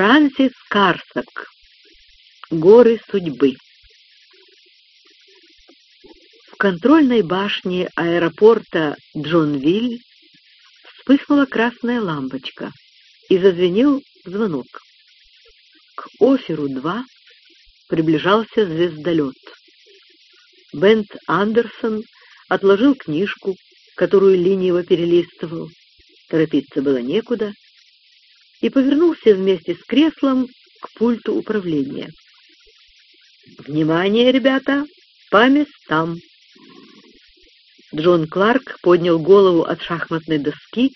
Франсис Карсак. Горы судьбы. В контрольной башне аэропорта Джонвиль вспыхнула красная лампочка и зазвенел звонок. К Оферу-2 приближался звездолет. Бент Андерсон отложил книжку, которую лениво перелистывал. Торопиться было некуда, и повернулся вместе с креслом к пульту управления. «Внимание, ребята! По местам!» Джон Кларк поднял голову от шахматной доски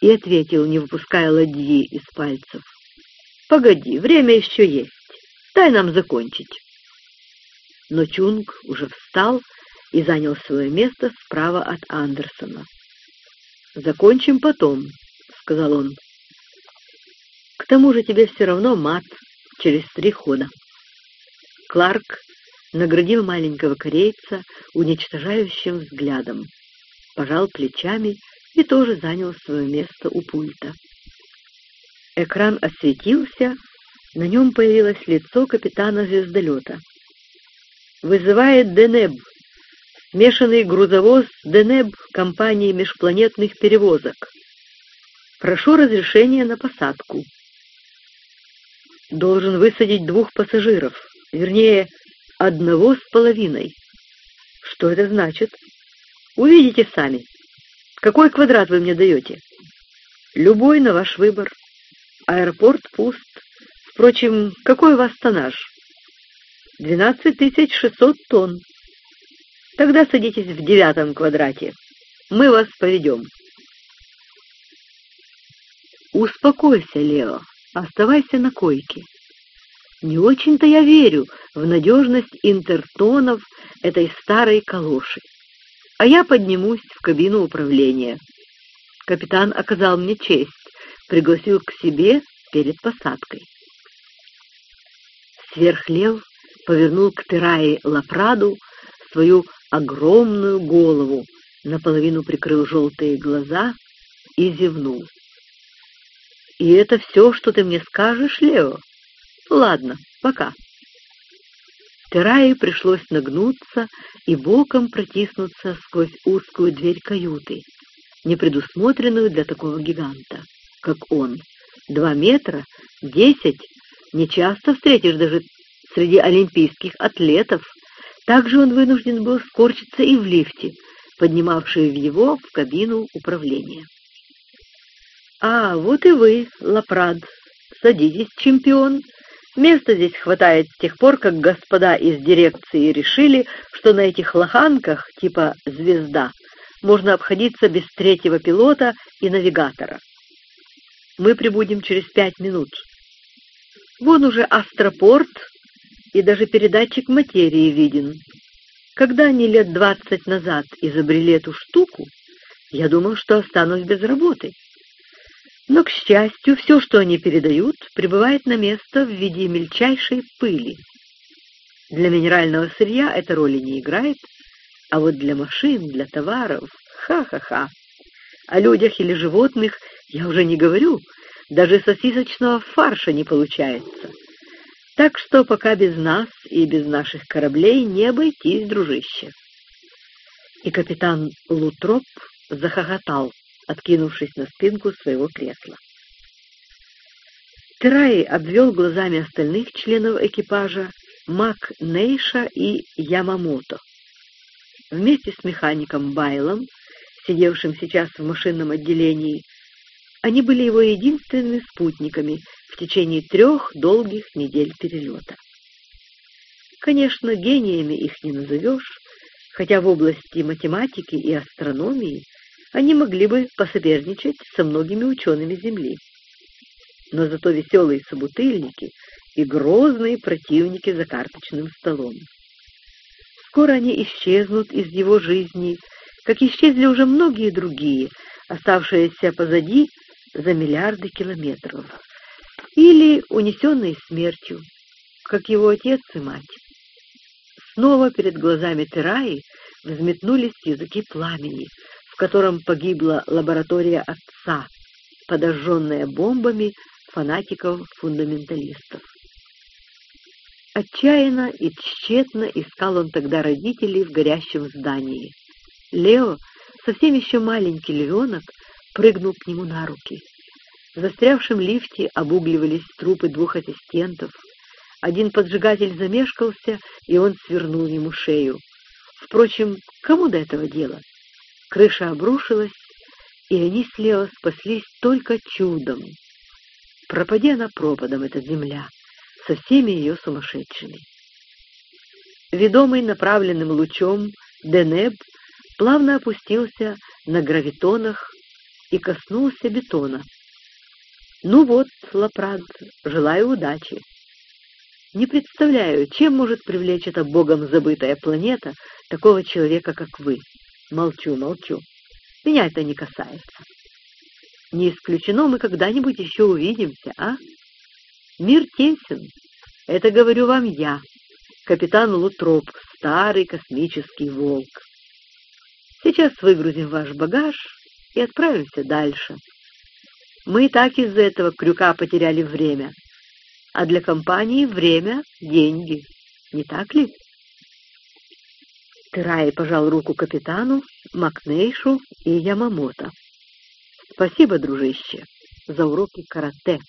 и ответил, не выпуская ладьи из пальцев. «Погоди, время еще есть. Дай нам закончить». Но Чунг уже встал и занял свое место справа от Андерсона. «Закончим потом», — сказал он. К тому же тебе все равно мат через три хода. Кларк наградил маленького корейца уничтожающим взглядом, пожал плечами и тоже занял свое место у пульта. Экран осветился, на нем появилось лицо капитана звездолета. «Вызывает Денеб, смешанный грузовоз Денеб компании межпланетных перевозок. Прошу разрешения на посадку» должен высадить двух пассажиров, вернее, одного с половиной. Что это значит? Увидите сами. Какой квадрат вы мне даете? Любой на ваш выбор. Аэропорт пуст. Впрочем, какой у вас тоннаж? Двенадцать тысяч шестьсот тонн. Тогда садитесь в девятом квадрате. Мы вас поведем. Успокойся, Лео. Оставайся на койке. Не очень-то я верю в надежность интертонов этой старой калоши. А я поднимусь в кабину управления. Капитан оказал мне честь, пригласил к себе перед посадкой. Сверхлев повернул к Терае Лапраду свою огромную голову, наполовину прикрыл желтые глаза и зевнул. «И это все, что ты мне скажешь, Лео? Ладно, пока». Терае пришлось нагнуться и боком протиснуться сквозь узкую дверь каюты, не предусмотренную для такого гиганта, как он. Два метра, десять, нечасто встретишь даже среди олимпийских атлетов. Также он вынужден был скорчиться и в лифте, поднимавшую его в кабину управления. «А, вот и вы, Лапрад. Садитесь, чемпион. Места здесь хватает с тех пор, как господа из дирекции решили, что на этих лоханках типа «Звезда» можно обходиться без третьего пилота и навигатора. Мы прибудем через пять минут. Вон уже астропорт и даже передатчик материи виден. Когда они лет двадцать назад изобрели эту штуку, я думал, что останусь без работы. Но, к счастью, все, что они передают, прибывает на место в виде мельчайшей пыли. Для минерального сырья эта роли не играет, а вот для машин, для товаров — ха-ха-ха. О людях или животных я уже не говорю, даже сосисочного фарша не получается. Так что пока без нас и без наших кораблей не обойтись, дружище. И капитан Лутроп захохотал, откинувшись на спинку своего кресла. Терай обвел глазами остальных членов экипажа Мак Нейша и Ямамото. Вместе с механиком Байлом, сидевшим сейчас в машинном отделении, они были его единственными спутниками в течение трех долгих недель перелета. Конечно, гениями их не назовешь, хотя в области математики и астрономии они могли бы посоперничать со многими учеными Земли. Но зато веселые собутыльники и грозные противники за карточным столом. Скоро они исчезнут из его жизни, как исчезли уже многие другие, оставшиеся позади за миллиарды километров, или унесенные смертью, как его отец и мать. Снова перед глазами Тераи взметнулись языки пламени, в котором погибла лаборатория отца, подожженная бомбами фанатиков-фундаменталистов. Отчаянно и тщетно искал он тогда родителей в горящем здании. Лео, совсем еще маленький львенок, прыгнул к нему на руки. В застрявшем лифте обугливались трупы двух ассистентов. Один поджигатель замешкался, и он свернул ему шею. Впрочем, кому до этого дела? Крыша обрушилась, и они с Лео спаслись только чудом. Пропади она пропадом, эта земля, со всеми ее сумасшедшими. Ведомый направленным лучом, Денеб плавно опустился на гравитонах и коснулся бетона. «Ну вот, Лапрад, желаю удачи. Не представляю, чем может привлечь эта богом забытая планета такого человека, как вы. Молчу, молчу. Меня это не касается. Не исключено, мы когда-нибудь еще увидимся, а? Мир тесен. Это говорю вам я, капитан Лутроп, старый космический волк. Сейчас выгрузим ваш багаж и отправимся дальше. Мы и так из-за этого крюка потеряли время. А для компании время — деньги. Не так ли? Терай пожал руку капитану, Макнейшу и Ямамото. «Спасибо, дружище, за уроки карате».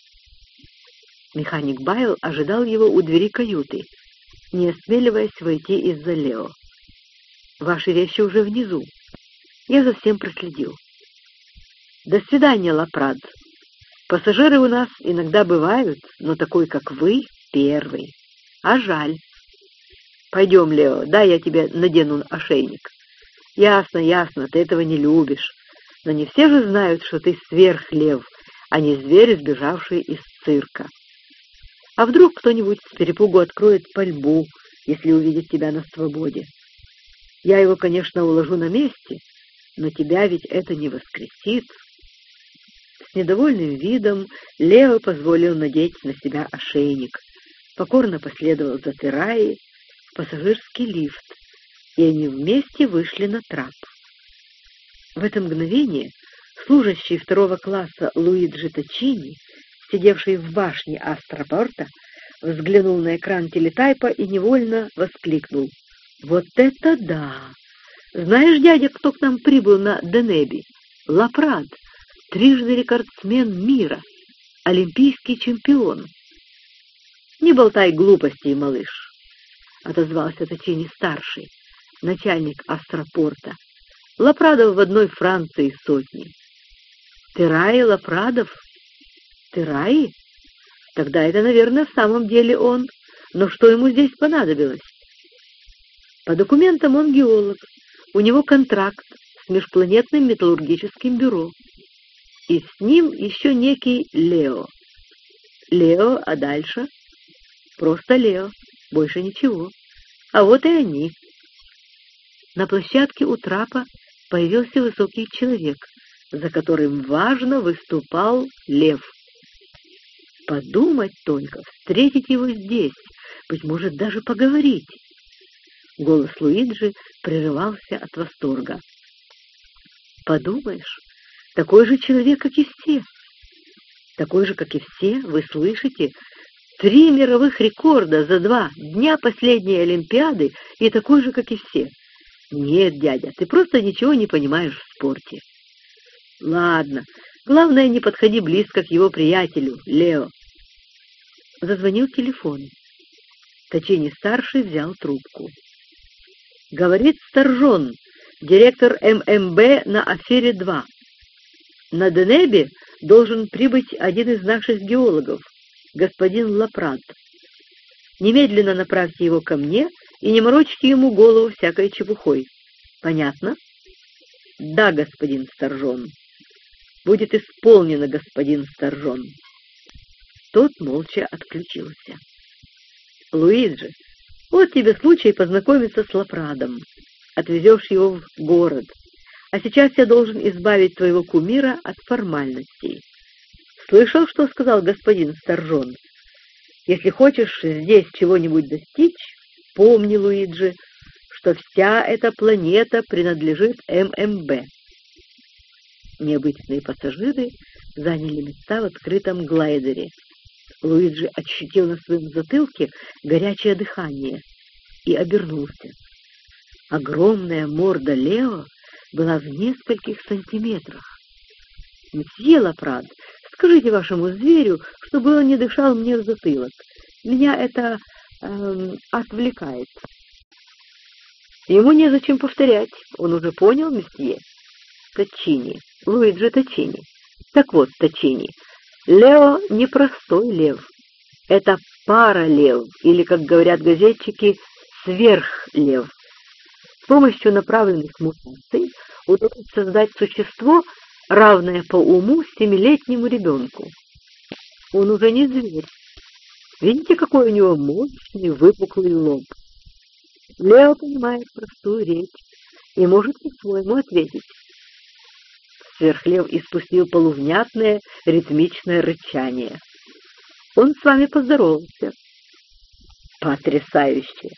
Механик Байл ожидал его у двери каюты, не осмеливаясь войти из-за Лео. «Ваши вещи уже внизу. Я за всем проследил. До свидания, Лапрад. Пассажиры у нас иногда бывают, но такой, как вы, первый. А жаль. Пойдем, Лео, дай я тебе надену ошейник. Ясно, ясно, ты этого не любишь. Но не все же знают, что ты сверхлев, а не зверь, сбежавший из цирка. А вдруг кто-нибудь с перепугу откроет пальбу, если увидит тебя на свободе? Я его, конечно, уложу на месте, но тебя ведь это не воскресит. С недовольным видом Лео позволил надеть на себя ошейник, покорно последовал за в пассажирский лифт, и они вместе вышли на трап. В это мгновение служащий второго класса Луиджи Точини, сидевший в башне Астропорта, взглянул на экран телетайпа и невольно воскликнул. «Вот это да! Знаешь, дядя, кто к нам прибыл на Денеби? Лапрад, трижды рекордсмен мира, олимпийский чемпион». «Не болтай глупостей, малыш», — отозвался Точини-старший, начальник Астропорта. Лапрадов в одной Франции сотни. Тераи Лапрадов? Тераи? Тогда это, наверное, в самом деле он. Но что ему здесь понадобилось? По документам он геолог. У него контракт с межпланетным металлургическим бюро. И с ним еще некий Лео. Лео, а дальше? Просто Лео, больше ничего. А вот и они. На площадке у трапа появился высокий человек, за которым важно выступал лев. Подумать только, встретить его здесь, быть может, даже поговорить. Голос Луиджи прерывался от восторга. Подумаешь, такой же человек, как и все. Такой же, как и все, вы слышите, три мировых рекорда за два дня последней Олимпиады и такой же, как и все. Нет, дядя, ты просто ничего не понимаешь в спорте. Ладно, главное, не подходи близко к его приятелю, Лео. Зазвонил телефон. Точини-старший взял трубку. Говорит Старжон, директор ММБ на Афере-2. На Денебе должен прибыть один из наших геологов, господин Лапрат. Немедленно направьте его ко мне и не морочьте ему голову всякой чепухой. Понятно? Да, господин Старжон. Будет исполнено, господин Старжон. Тот молча отключился. Луиджи, вот тебе случай познакомиться с Лапрадом. Отвезешь его в город. А сейчас я должен избавить твоего кумира от формальностей. Слышал, что сказал господин Старжон? Если хочешь здесь чего-нибудь достичь, Помни, Луиджи, что вся эта планета принадлежит ММБ. Необычные пассажиры заняли места в открытом глайдере. Луиджи ощутил на своем затылке горячее дыхание и обернулся. Огромная морда Лео была в нескольких сантиметрах. «Мсье Лапрад, скажите вашему зверю, чтобы он не дышал мне в затылок. Меня это эм, отвлекает». Ему незачем повторять, он уже понял, месье. Точини, Луиджи Точини. Так вот, Точини, Лео не простой лев. Это пара лев, или, как говорят газетчики, сверхлев. С помощью направленных мутаций удалось создать существо, равное по уму семилетнему ребенку. Он уже не зверь. Видите, какой у него мощный выпуклый лоб. Лео понимает простую речь и может по-своему ответить. Сверхлев испустил полувнятное ритмичное рычание. Он с вами поздоровался. Потрясающе!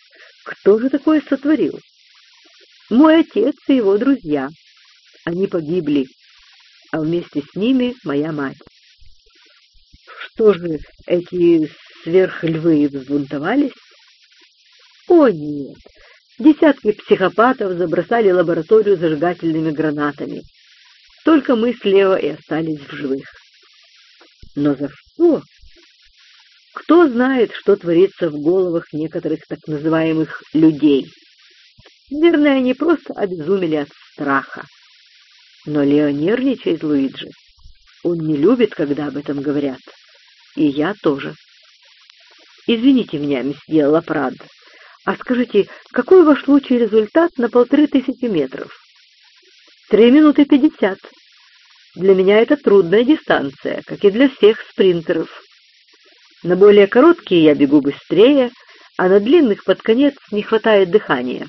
Кто же такое сотворил? Мой отец и его друзья. Они погибли, а вместе с ними моя мать. Что же, эти сверхльвы взбунтовались? О, нет! Десятки психопатов забросали лабораторию зажигательными гранатами. Только мы слева и остались в живых. Но за что? Кто знает, что творится в головах некоторых так называемых «людей»? Наверное, они просто обезумели от страха. Но Лео нервничает, Луиджи. Он не любит, когда об этом говорят. И я тоже. Извините меня, месье Лапрад, а скажите, какой ваш лучший результат на полторы тысячи метров? Три минуты пятьдесят. Для меня это трудная дистанция, как и для всех спринтеров. На более короткие я бегу быстрее, а на длинных под конец не хватает дыхания.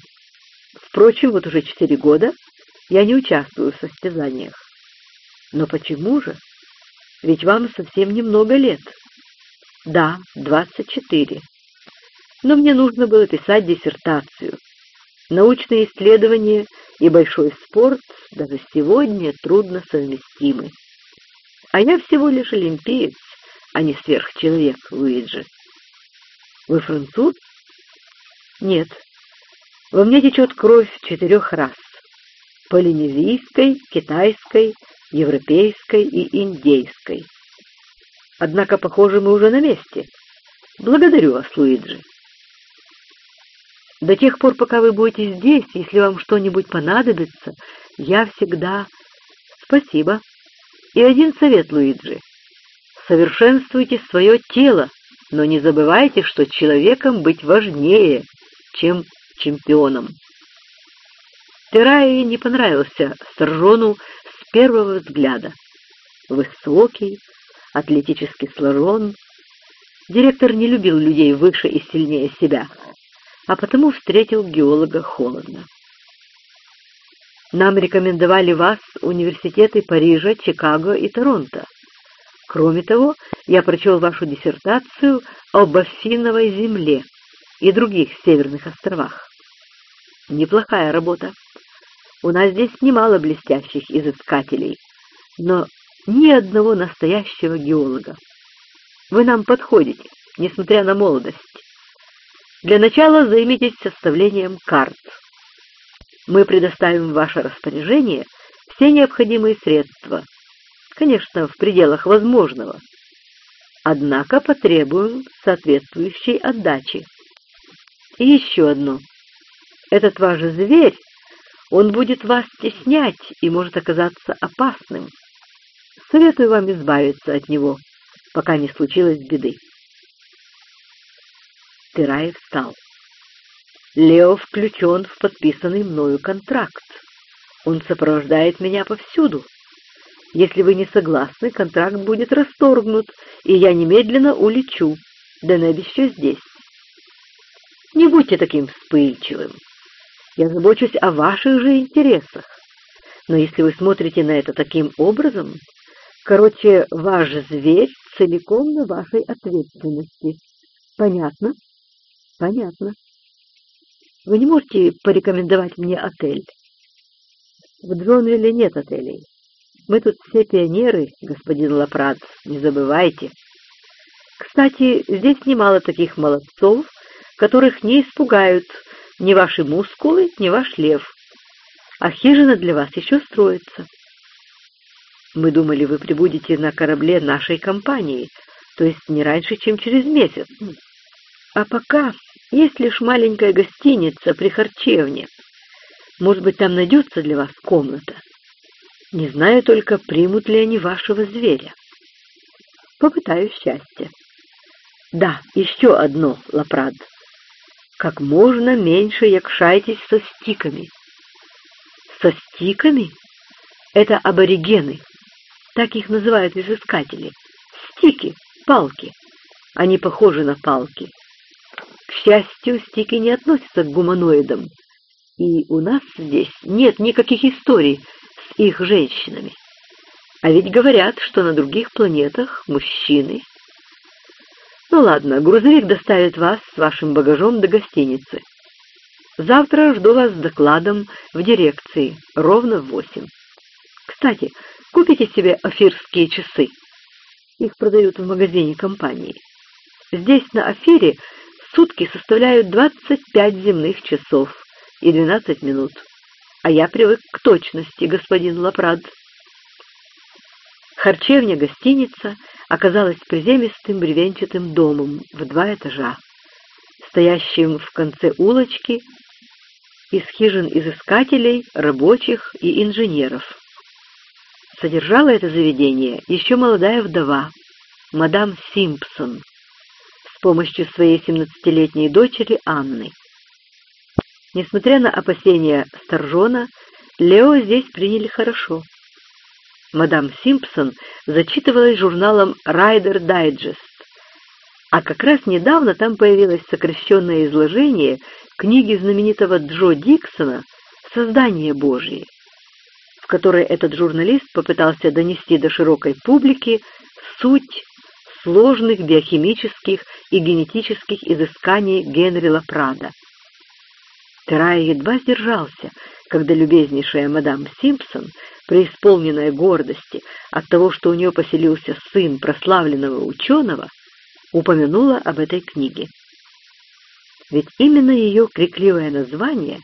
Впрочем, вот уже четыре года я не участвую в состязаниях. Но почему же? Ведь вам совсем немного лет. Да, двадцать четыре но мне нужно было писать диссертацию. Научные исследования и большой спорт даже сегодня трудно совместимы. А я всего лишь олимпиец, а не сверхчеловек, Луиджи. Вы француз? Нет. Во мне течет кровь четырех рас. Полинезийской, китайской, европейской и индейской. Однако, похоже, мы уже на месте. Благодарю вас, Луиджи. До тех пор, пока вы будете здесь, если вам что-нибудь понадобится, я всегда... Спасибо. И один совет, Луиджи. Совершенствуйте свое тело, но не забывайте, что человеком быть важнее, чем чемпионом. Терае не понравился Саржону с первого взгляда. Высокий, атлетически сложен. Директор не любил людей выше и сильнее себя — а потому встретил геолога холодно. Нам рекомендовали вас университеты Парижа, Чикаго и Торонто. Кроме того, я прочел вашу диссертацию об Афиновой земле и других северных островах. Неплохая работа. У нас здесь немало блестящих изыскателей, но ни одного настоящего геолога. Вы нам подходите, несмотря на молодость. Для начала займитесь составлением карт. Мы предоставим в ваше распоряжение все необходимые средства, конечно, в пределах возможного, однако потребуем соответствующей отдачи. И еще одно. Этот ваш зверь, он будет вас стеснять и может оказаться опасным. Советую вам избавиться от него, пока не случилось беды. Тираев встал. Лео включен в подписанный мною контракт. Он сопровождает меня повсюду. Если вы не согласны, контракт будет расторгнут, и я немедленно улечу. Денеб еще здесь. Не будьте таким вспыльчивым. Я забочусь о ваших же интересах. Но если вы смотрите на это таким образом, короче, ваш зверь целиком на вашей ответственности. Понятно? Понятно. Вы не можете порекомендовать мне отель? В Джонвилле нет отелей. Мы тут все пионеры, господин Лапрат, не забывайте. Кстати, здесь немало таких молодцов, которых не испугают ни ваши мускулы, ни ваш лев. А хижина для вас еще строится. Мы думали, вы прибудете на корабле нашей компании, то есть не раньше, чем через месяц. А пока есть лишь маленькая гостиница при харчевне. Может быть, там найдется для вас комната. Не знаю только, примут ли они вашего зверя. Попытаюсь счастья. Да, еще одно, Лапрад. Как можно меньше якшайтесь со стиками. Со стиками? Это аборигены. Так их называют изыскатели. Стики, палки. Они похожи на палки. К счастью, стики не относятся к гуманоидам. И у нас здесь нет никаких историй с их женщинами. А ведь говорят, что на других планетах мужчины. Ну ладно, грузовик доставит вас с вашим багажом до гостиницы. Завтра жду вас с докладом в дирекции, ровно в восемь. Кстати, купите себе афирские часы. Их продают в магазине компании. Здесь, на Афире, сутки составляют 25 земных часов и 12 минут. А я привык к точности, господин Лапрад. Харчевня-гостиница оказалась приземистым бревенчатым домом в два этажа, стоящим в конце улочки из хижин изыскателей, рабочих и инженеров. Содержала это заведение еще молодая вдова, мадам Симпсон, с помощью своей семнадцатилетней дочери Анны. Несмотря на опасения Старжона, Лео здесь приняли хорошо. Мадам Симпсон зачитывалась журналом «Райдер Дайджест», а как раз недавно там появилось сокращенное изложение книги знаменитого Джо Диксона «Создание Божие», в которой этот журналист попытался донести до широкой публики суть сложных биохимических и генетических изысканий Генри Лапрада. Терай едва сдержался, когда любезнейшая мадам Симпсон, преисполненная гордости от того, что у нее поселился сын прославленного ученого, упомянула об этой книге. Ведь именно ее крикливое название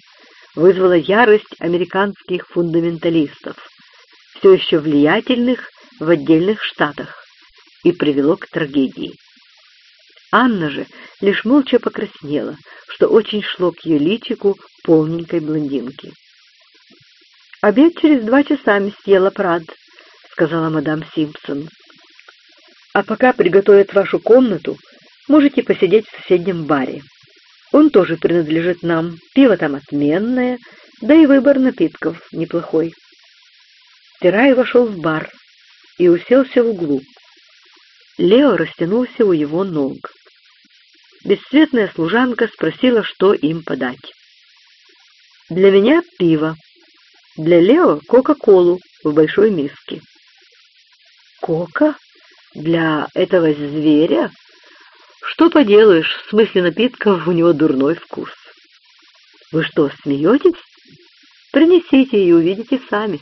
вызвало ярость американских фундаменталистов, все еще влиятельных в отдельных штатах, и привело к трагедии. Анна же лишь молча покраснела, что очень шло к ее личику полненькой блондинки. «Обед через два часа, месье Лапрад», — сказала мадам Симпсон. «А пока приготовят вашу комнату, можете посидеть в соседнем баре. Он тоже принадлежит нам, пиво там отменное, да и выбор напитков неплохой». Тирай вошел в бар и уселся в углу. Лео растянулся у его ног. Бесцветная служанка спросила, что им подать. «Для меня пиво, для Лео Кока-Колу в большой миске». «Кока? Для этого зверя?» «Что поделаешь, в смысле напитков у него дурной вкус». «Вы что, смеетесь? Принесите и увидите сами».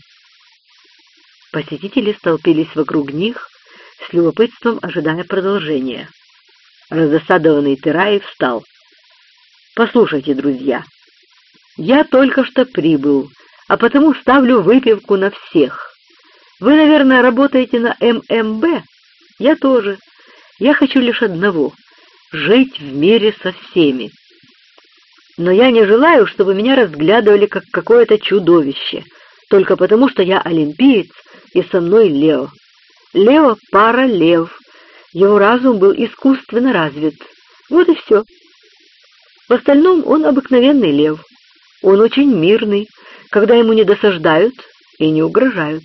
Посетители столпились вокруг них, с любопытством ожидая продолжения. Раздосадованный Тераев встал. «Послушайте, друзья, я только что прибыл, а потому ставлю выпивку на всех. Вы, наверное, работаете на ММБ? Я тоже. Я хочу лишь одного — жить в мире со всеми. Но я не желаю, чтобы меня разглядывали как какое-то чудовище, только потому что я олимпиец и со мной Лео. Лео — пара лев, его разум был искусственно развит. Вот и все. В остальном он обыкновенный лев. Он очень мирный, когда ему не досаждают и не угрожают.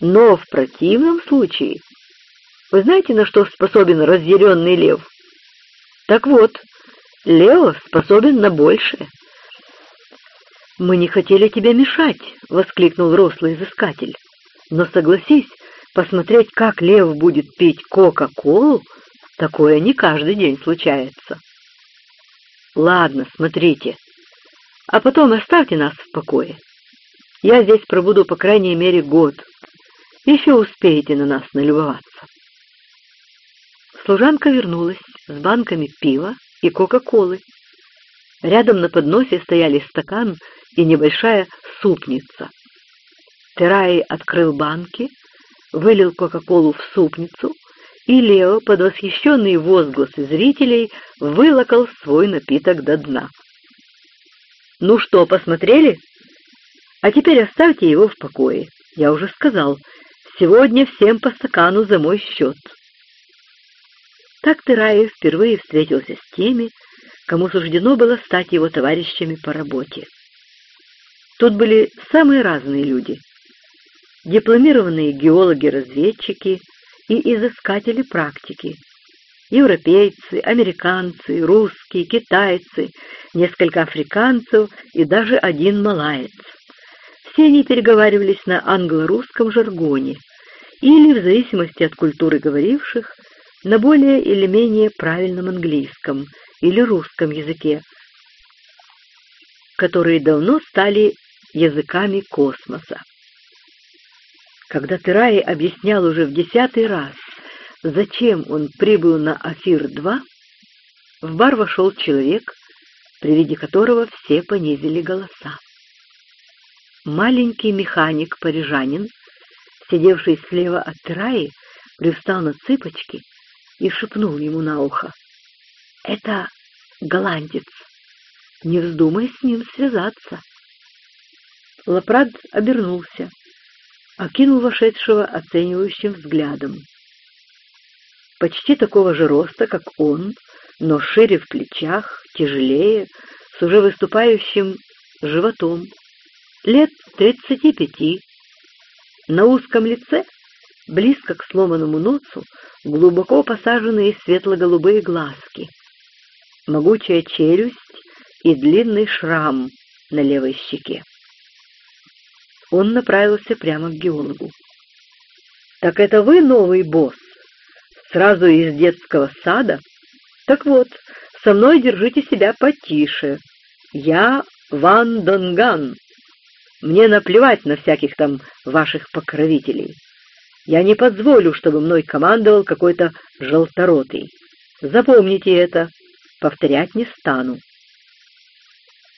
Но в противном случае... Вы знаете, на что способен разъяренный лев? Так вот, Лео способен на большее. «Мы не хотели тебе мешать», — воскликнул рослый изыскатель. «Но согласись, Посмотреть, как лев будет пить Кока-Колу, такое не каждый день случается. Ладно, смотрите. А потом оставьте нас в покое. Я здесь пробуду по крайней мере год. Еще успеете на нас налюбоваться. Служанка вернулась с банками пива и кока-колы. Рядом на подносе стояли стакан и небольшая супница. Тераи открыл банки, вылил кока-колу в супницу, и Лео, под восхищенные возгласы зрителей, вылокал свой напиток до дна. «Ну что, посмотрели? А теперь оставьте его в покое. Я уже сказал, сегодня всем по стакану за мой счет». Так Тераев впервые встретился с теми, кому суждено было стать его товарищами по работе. Тут были самые разные люди. Дипломированные геологи-разведчики и изыскатели практики. Европейцы, американцы, русские, китайцы, несколько африканцев и даже один малаец. Все они переговаривались на англо-русском жаргоне или, в зависимости от культуры говоривших, на более или менее правильном английском или русском языке, которые давно стали языками космоса. Когда Терай объяснял уже в десятый раз, зачем он прибыл на Афир-2, в бар вошел человек, при виде которого все понизили голоса. Маленький механик-парижанин, сидевший слева от Тераи, привстал на цыпочки и шепнул ему на ухо. «Это голландец. Не вздумай с ним связаться». Лапрад обернулся, окинул вошедшего оценивающим взглядом. Почти такого же роста, как он, но шире в плечах, тяжелее, с уже выступающим животом, лет тридцати пяти. На узком лице близко к сломанному носу, глубоко посаженные светло-голубые глазки, могучая челюсть и длинный шрам на левой щеке. Он направился прямо к геологу. «Так это вы новый босс? Сразу из детского сада? Так вот, со мной держите себя потише. Я Ван Донган. Мне наплевать на всяких там ваших покровителей. Я не позволю, чтобы мной командовал какой-то желторотый. Запомните это, повторять не стану.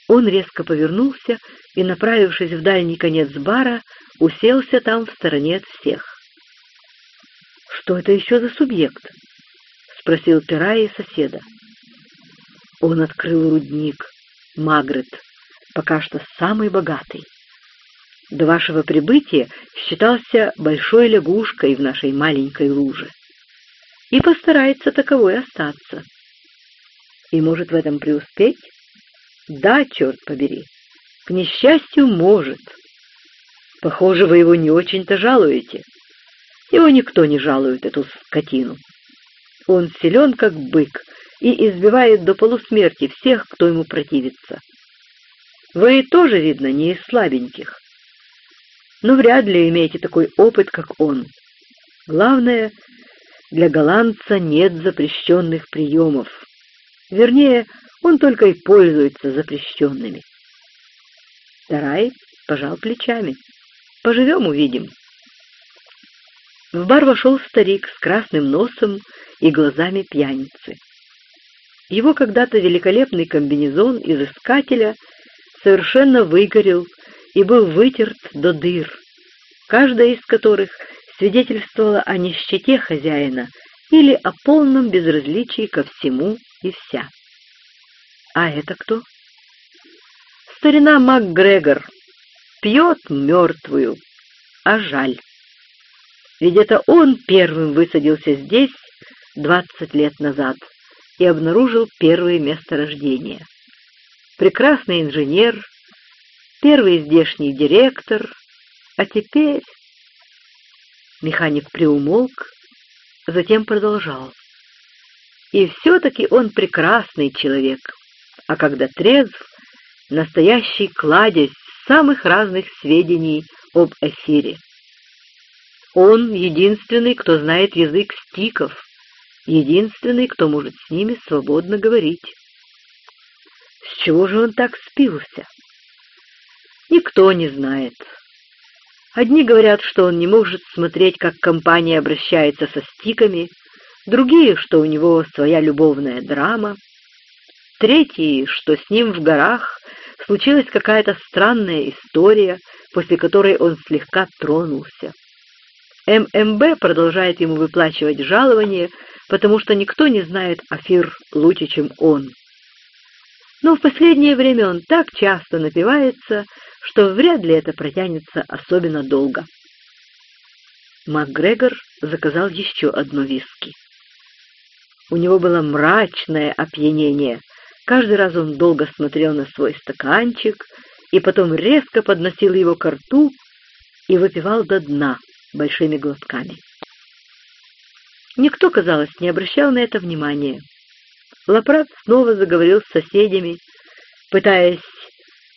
Он резко повернулся и, направившись в дальний конец бара, уселся там в стороне от всех. «Что это еще за субъект?» — спросил Пирай соседа. Он открыл рудник, Магрет, пока что самый богатый до вашего прибытия считался большой лягушкой в нашей маленькой луже и постарается таковой остаться. И может в этом преуспеть? Да, черт побери, к несчастью, может. Похоже, вы его не очень-то жалуете. Его никто не жалует, эту скотину. Он силен, как бык, и избивает до полусмерти всех, кто ему противится. Вы тоже, видно, не из слабеньких но вряд ли имеете такой опыт, как он. Главное, для голландца нет запрещенных приемов. Вернее, он только и пользуется запрещенными. Тарай пожал плечами. «Поживем — увидим». В бар вошел старик с красным носом и глазами пьяницы. Его когда-то великолепный комбинезон из искателя совершенно выгорел и был вытерт до дыр, каждая из которых свидетельствовала о нищете хозяина или о полном безразличии ко всему и вся. А это кто? Старина МакГрегор пьет мертвую, а жаль. Ведь это он первым высадился здесь двадцать лет назад и обнаружил первые месторождения. Прекрасный инженер, первый здешний директор, а теперь... Механик приумолк, затем продолжал. И все-таки он прекрасный человек, а когда трезв, настоящий кладезь самых разных сведений об эфире. Он единственный, кто знает язык стиков, единственный, кто может с ними свободно говорить. С чего же он так спился? Никто не знает. Одни говорят, что он не может смотреть, как компания обращается со стиками, другие, что у него своя любовная драма, третьи, что с ним в горах случилась какая-то странная история, после которой он слегка тронулся. ММБ продолжает ему выплачивать жалование, потому что никто не знает Афир лучше, чем он. Но в последнее время он так часто напивается, что вряд ли это протянется особенно долго. МакГрегор заказал еще одно виски. У него было мрачное опьянение. Каждый раз он долго смотрел на свой стаканчик и потом резко подносил его к рту и выпивал до дна большими глотками. Никто, казалось, не обращал на это внимания. Лапрат снова заговорил с соседями, пытаясь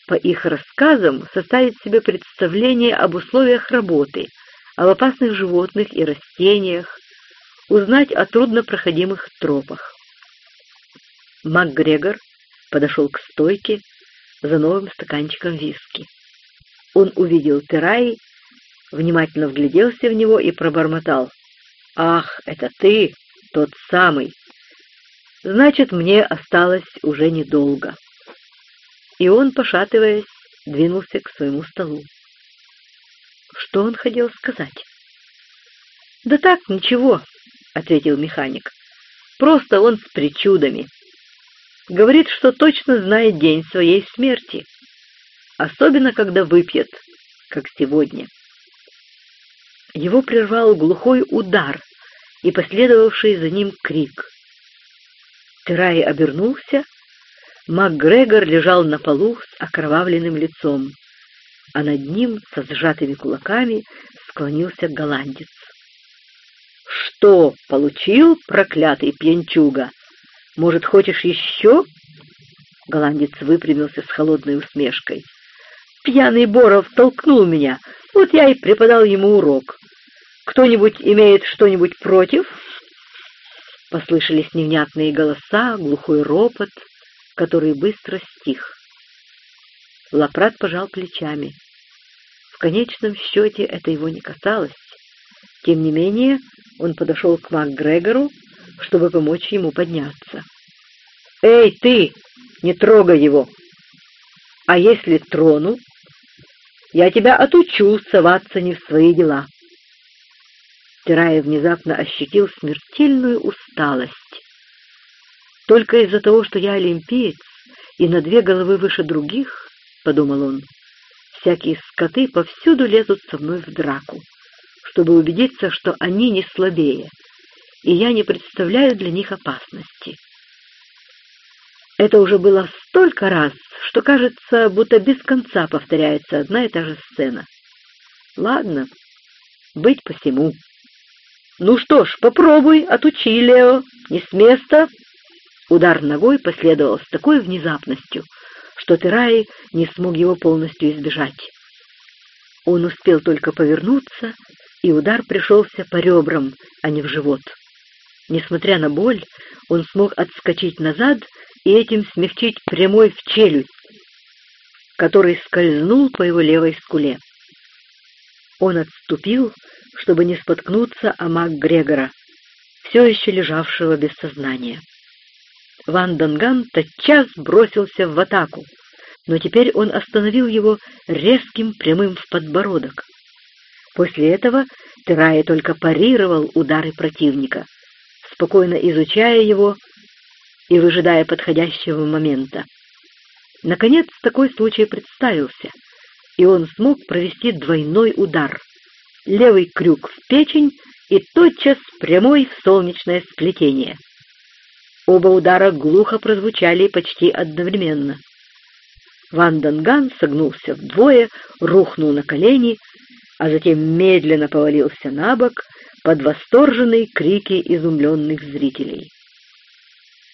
по их рассказам составить себе представление об условиях работы, об опасных животных и растениях, узнать о труднопроходимых тропах. МакГрегор подошел к стойке за новым стаканчиком виски. Он увидел Тераи, внимательно вгляделся в него и пробормотал. «Ах, это ты, тот самый! Значит, мне осталось уже недолго». И он, пошатываясь, двинулся к своему столу. Что он хотел сказать? «Да так, ничего», — ответил механик. «Просто он с причудами. Говорит, что точно знает день своей смерти, особенно когда выпьет, как сегодня». Его прервал глухой удар и последовавший за ним крик. Терай обернулся. МакГрегор лежал на полу с окровавленным лицом, а над ним со сжатыми кулаками склонился голландец. «Что получил, проклятый пьянчуга? Может, хочешь еще?» Голландец выпрямился с холодной усмешкой. «Пьяный Боров толкнул меня, вот я и преподал ему урок. Кто-нибудь имеет что-нибудь против?» Послышались невнятные голоса, глухой ропот, который быстро стих. Лапрат пожал плечами. В конечном счете это его не касалось. Тем не менее, он подошел к МакГрегору, чтобы помочь ему подняться. «Эй, ты! Не трогай его! А если трону, я тебя отучу соваться не в свои дела!» Тирая внезапно ощутил смертельную усталость. «Только из-за того, что я олимпиец и на две головы выше других, — подумал он, — всякие скоты повсюду лезут со мной в драку, чтобы убедиться, что они не слабее, и я не представляю для них опасности. Это уже было столько раз, что кажется, будто без конца повторяется одна и та же сцена. Ладно, быть посему. «Ну что ж, попробуй, отучи, Лео, не с места!» Удар ногой последовал с такой внезапностью, что Тераи не смог его полностью избежать. Он успел только повернуться, и удар пришелся по ребрам, а не в живот. Несмотря на боль, он смог отскочить назад и этим смягчить прямой в челюсть, который скользнул по его левой скуле. Он отступил, чтобы не споткнуться о маг Грегора, все еще лежавшего без сознания. Ван Данган тотчас бросился в атаку, но теперь он остановил его резким прямым в подбородок. После этого Терая только парировал удары противника, спокойно изучая его и выжидая подходящего момента. Наконец, такой случай представился, и он смог провести двойной удар — левый крюк в печень и тотчас прямой в солнечное сплетение. Оба удара глухо прозвучали почти одновременно. Ван Данган согнулся вдвое, рухнул на колени, а затем медленно повалился на бок под восторженные крики изумленных зрителей.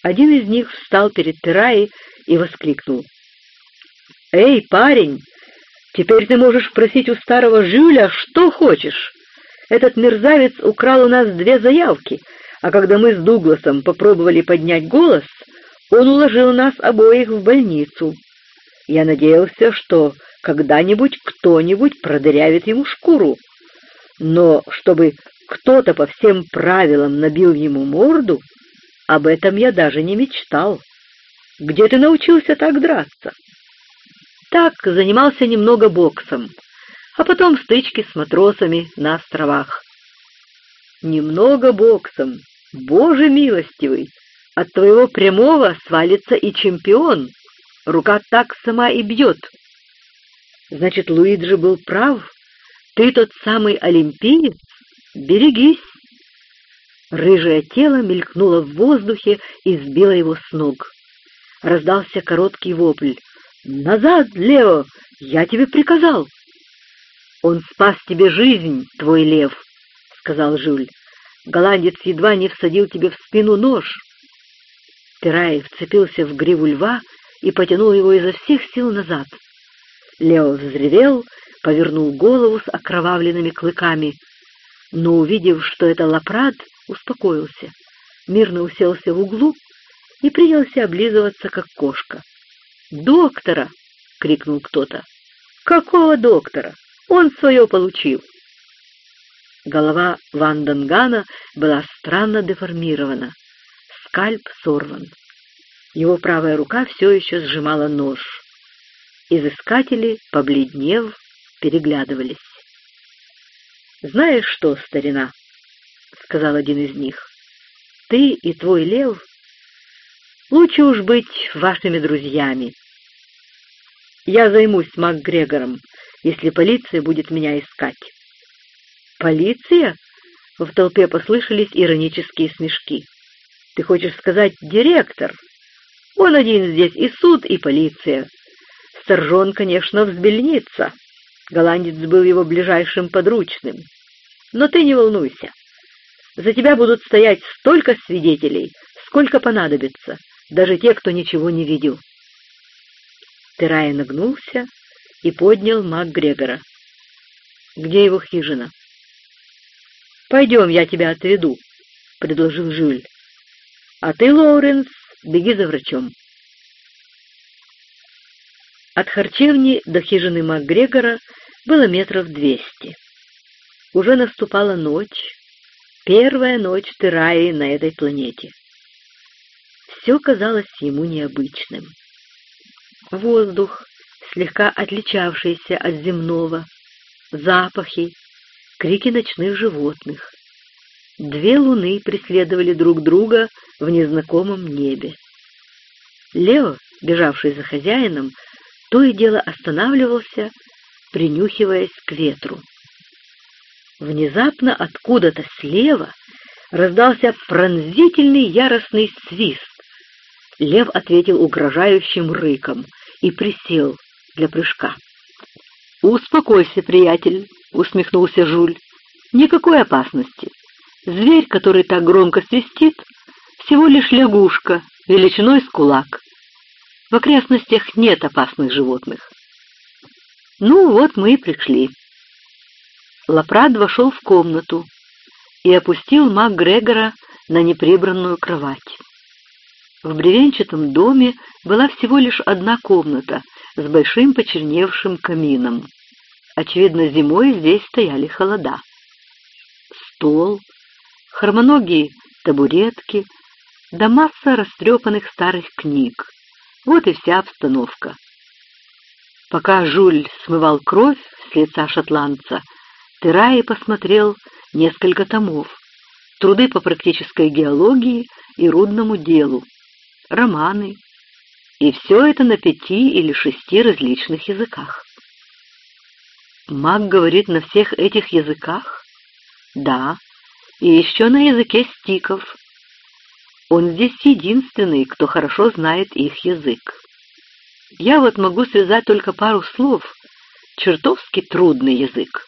Один из них встал перед Тераи и воскликнул. «Эй, парень, Теперь ты можешь просить у старого Жюля что хочешь. Этот мерзавец украл у нас две заявки, а когда мы с Дугласом попробовали поднять голос, он уложил нас обоих в больницу. Я надеялся, что когда-нибудь кто-нибудь продырявит ему шкуру. Но чтобы кто-то по всем правилам набил ему морду, об этом я даже не мечтал. Где ты научился так драться? Так, занимался немного боксом, а потом стычки с матросами на островах. Немного боксом, боже милостивый, от твоего прямого свалится и чемпион. Рука так сама и бьет. Значит, Луиджи был прав. Ты тот самый олимпиец? Берегись. Рыжее тело мелькнуло в воздухе и сбило его с ног. Раздался короткий вопль. «Назад, Лео! Я тебе приказал!» «Он спас тебе жизнь, твой лев», — сказал Жюль. «Голландец едва не всадил тебе в спину нож». Терай вцепился в гриву льва и потянул его изо всех сил назад. Лео взревел, повернул голову с окровавленными клыками, но, увидев, что это лапрад, успокоился, мирно уселся в углу и принялся облизываться, как кошка. «Доктора!» — крикнул кто-то. «Какого доктора? Он свое получил!» Голова Ван Дангана была странно деформирована, скальп сорван. Его правая рука все еще сжимала нож. Изыскатели, побледнев, переглядывались. «Знаешь что, старина?» — сказал один из них. «Ты и твой лев лучше уж быть вашими друзьями. Я займусь МакГрегором, если полиция будет меня искать». «Полиция?» — в толпе послышались иронические смешки. «Ты хочешь сказать директор?» Он один здесь и суд, и полиция. Сторжен, конечно, взбельнится. Голландец был его ближайшим подручным. Но ты не волнуйся. За тебя будут стоять столько свидетелей, сколько понадобится, даже те, кто ничего не видел. Терай нагнулся и поднял маг Грегора. «Где его хижина?» «Пойдем, я тебя отведу», — предложил Жюль. «А ты, Лоуренс, Беги за врачом. От харчевни до хижины МакГрегора было метров двести. Уже наступала ночь, первая ночь Тераи на этой планете. Все казалось ему необычным. Воздух, слегка отличавшийся от земного, запахи, крики ночных животных. Две луны преследовали друг друга в незнакомом небе. Лео, бежавший за хозяином, то и дело останавливался, принюхиваясь к ветру. Внезапно откуда-то слева раздался пронзительный яростный свист. Лев ответил угрожающим рыком и присел для прыжка. «Успокойся, приятель», — усмехнулся Жуль. «Никакой опасности. Зверь, который так громко свистит, всего лишь лягушка, величиной с кулак. В окрестностях нет опасных животных. Ну вот мы и пришли. Лапрад вошел в комнату и опустил маг Грегора на неприбранную кровать. В бревенчатом доме была всего лишь одна комната с большим почерневшим камином. Очевидно, зимой здесь стояли холода. Стол, хромоногие табуретки, да масса растрепанных старых книг. Вот и вся обстановка. Пока Жуль смывал кровь с лица шотландца, Тераи посмотрел несколько томов, труды по практической геологии и рудному делу, романы, и все это на пяти или шести различных языках. Маг говорит на всех этих языках? Да, и еще на языке стиков. Он здесь единственный, кто хорошо знает их язык. Я вот могу связать только пару слов. Чертовски трудный язык.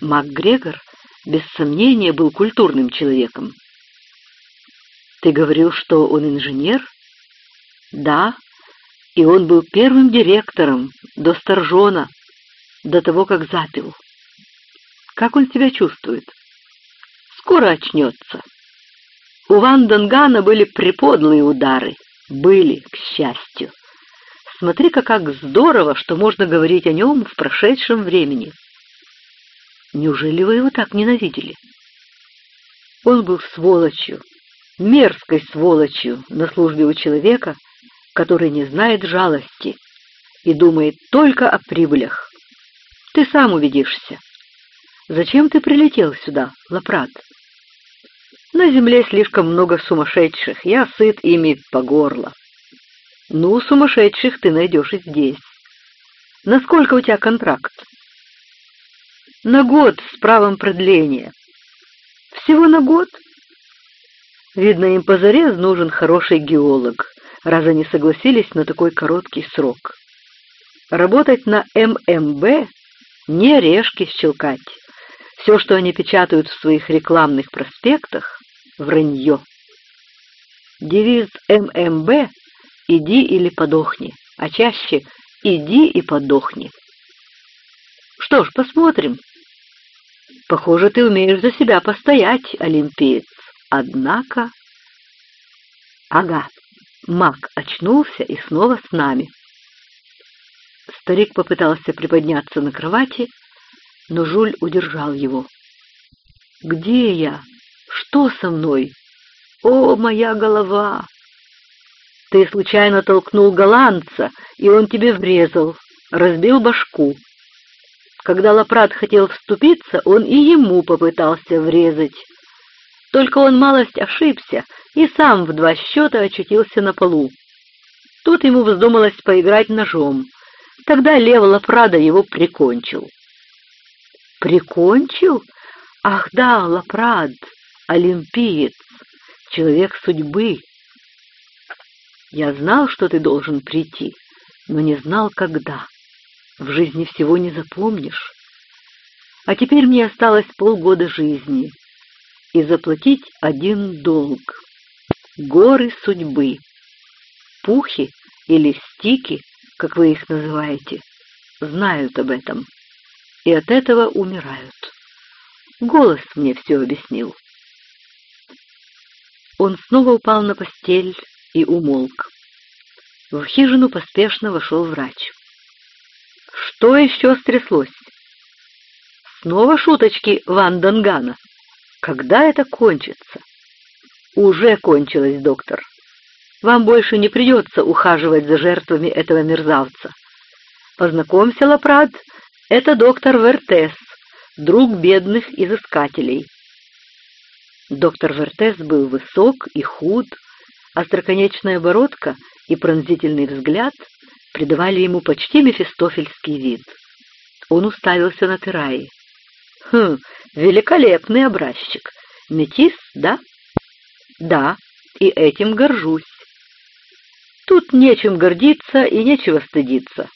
МакГрегор, без сомнения, был культурным человеком. Ты говорил, что он инженер? Да, и он был первым директором до Старжона, до того, как запил. Как он себя чувствует? скоро очнется. У Ван Донгана были приподлые удары, были, к счастью. Смотри-ка, как здорово, что можно говорить о нем в прошедшем времени. Неужели вы его так ненавидели? Он был сволочью, мерзкой сволочью на службе у человека, который не знает жалости и думает только о прибылях. Ты сам убедишься. Зачем ты прилетел сюда, Лапрат? На земле слишком много сумасшедших, я сыт ими по горло. Ну, сумасшедших ты найдешь и здесь. Насколько у тебя контракт? На год с правом продления. Всего на год? Видно, им позарез нужен хороший геолог, раз они согласились на такой короткий срок. Работать на ММБ — не орешки щелкать. Все, что они печатают в своих рекламных проспектах — вранье. Девиз ММБ — «Иди или подохни», а чаще «Иди и подохни». Что ж, посмотрим. Похоже, ты умеешь за себя постоять, олимпиец. Однако... Ага, маг очнулся и снова с нами. Старик попытался приподняться на кровати, но Жуль удержал его. «Где я? Что со мной? О, моя голова!» «Ты случайно толкнул голландца, и он тебе врезал, разбил башку. Когда Лапрат хотел вступиться, он и ему попытался врезать. Только он малость ошибся и сам в два счета очутился на полу. Тут ему вздумалось поиграть ножом. Тогда Лев Лапрада его прикончил. «Прикончил? Ах да, Лапрад, олимпиец, человек судьбы. Я знал, что ты должен прийти, но не знал, когда. В жизни всего не запомнишь. А теперь мне осталось полгода жизни, и заплатить один долг. Горы судьбы. Пухи или стики, как вы их называете, знают об этом, и от этого умирают. Голос мне все объяснил. Он снова упал на постель и умолк. В хижину поспешно вошел врач. Что еще стряслось? Снова шуточки Ван Дангана. Когда это кончится? Уже кончилось, доктор. Вам больше не придется ухаживать за жертвами этого мерзавца. Познакомься, Лапрад, это доктор Вертес, друг бедных изыскателей. Доктор Вертес был высок и худ, остроконечная бородка и пронзительный взгляд придавали ему почти мефистофельский вид. Он уставился на Тераи. «Хм, великолепный образчик. Метис, да?» «Да, и этим горжусь. Тут нечем гордиться и нечего стыдиться.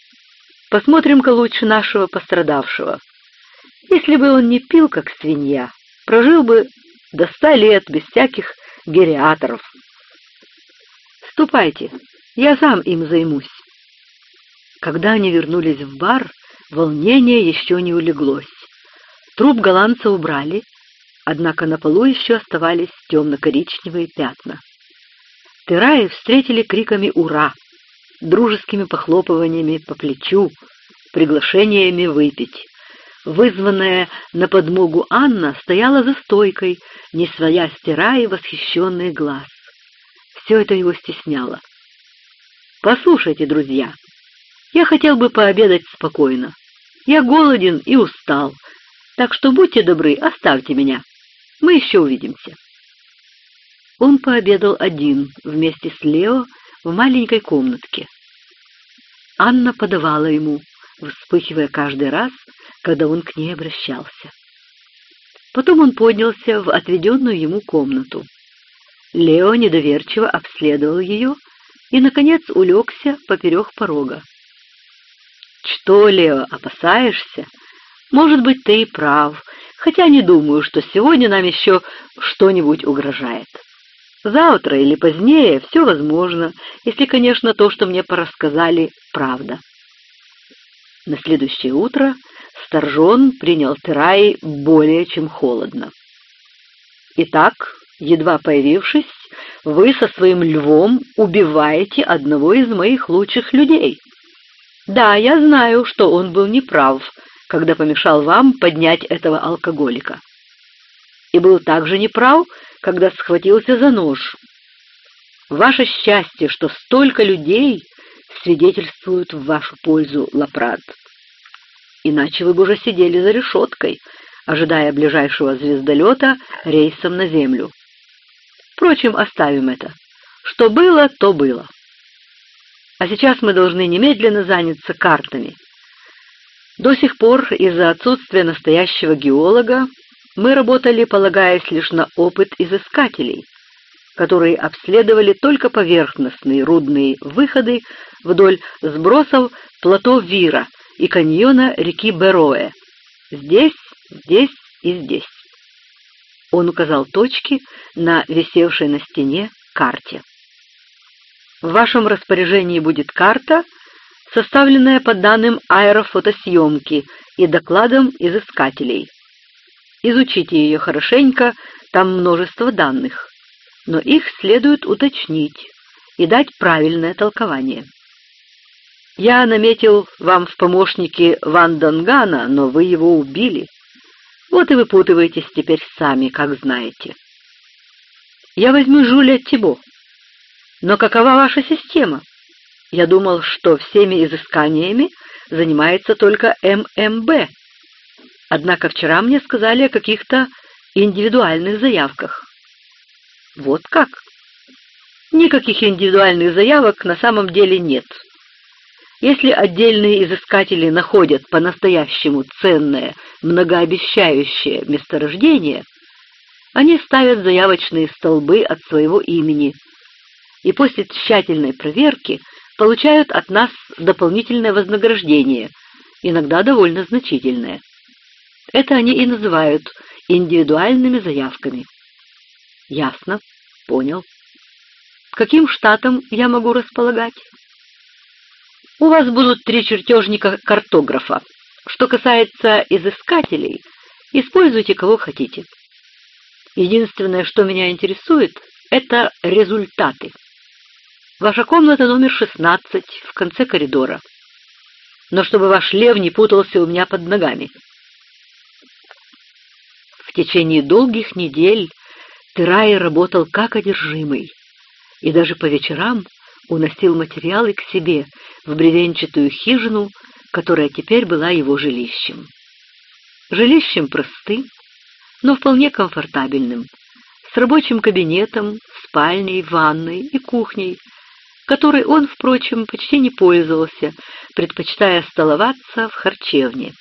Посмотрим-ка лучше нашего пострадавшего. Если бы он не пил, как свинья, прожил бы до ста лет без всяких гериаторов. Ступайте, я сам им займусь. Когда они вернулись в бар, волнение еще не улеглось. Труп голландца убрали, однако на полу еще оставались темно-коричневые пятна. Тераи встретили криками «Ура!», дружескими похлопываниями по плечу, приглашениями выпить. Вызванная на подмогу Анна стояла за стойкой, не своя с Тераи восхищенный глаз. Все это его стесняло. «Послушайте, друзья, я хотел бы пообедать спокойно. Я голоден и устал, так что будьте добры, оставьте меня. Мы еще увидимся». Он пообедал один вместе с Лео в маленькой комнатке. Анна подавала ему, вспыхивая каждый раз, когда он к ней обращался. Потом он поднялся в отведенную ему комнату. Лео недоверчиво обследовал ее и, наконец, улегся поперек порога. «Что, Лео, опасаешься? Может быть, ты и прав, хотя не думаю, что сегодня нам еще что-нибудь угрожает. Завтра или позднее все возможно, если, конечно, то, что мне порассказали, правда». На следующее утро Старжон принял Тераи более чем холодно. «Итак, едва появившись, вы со своим львом убиваете одного из моих лучших людей», Да, я знаю, что он был неправ, когда помешал вам поднять этого алкоголика. И был также неправ, когда схватился за нож. Ваше счастье, что столько людей свидетельствуют в вашу пользу, Лапрад. Иначе вы бы уже сидели за решеткой, ожидая ближайшего звездолета рейсом на Землю. Впрочем, оставим это. Что было, то было. А сейчас мы должны немедленно заняться картами. До сих пор из-за отсутствия настоящего геолога мы работали, полагаясь лишь на опыт изыскателей, которые обследовали только поверхностные рудные выходы вдоль сбросов плато Вира и каньона реки Бероэ. Здесь, здесь и здесь. Он указал точки на висевшей на стене карте. В вашем распоряжении будет карта, составленная по данным аэрофотосъемки и докладам изыскателей. Изучите ее хорошенько, там множество данных, но их следует уточнить и дать правильное толкование. Я наметил вам в помощники Ван Донгана, но вы его убили. Вот и выпутываетесь теперь сами, как знаете. Я возьму Жюля Тибо. Но какова ваша система? Я думал, что всеми изысканиями занимается только ММБ. Однако вчера мне сказали о каких-то индивидуальных заявках. Вот как? Никаких индивидуальных заявок на самом деле нет. Если отдельные изыскатели находят по-настоящему ценное, многообещающее месторождение, они ставят заявочные столбы от своего имени – и после тщательной проверки получают от нас дополнительное вознаграждение, иногда довольно значительное. Это они и называют индивидуальными заявками. Ясно, понял. Каким штатом я могу располагать? У вас будут три чертежника-картографа. Что касается изыскателей, используйте кого хотите. Единственное, что меня интересует, это результаты. Ваша комната номер 16 в конце коридора. Но чтобы ваш лев не путался у меня под ногами. В течение долгих недель Терай работал как одержимый, и даже по вечерам уносил материалы к себе в бревенчатую хижину, которая теперь была его жилищем. Жилищем простым, но вполне комфортабельным, с рабочим кабинетом, спальней, ванной и кухней, которой он, впрочем, почти не пользовался, предпочитая столоваться в харчевне.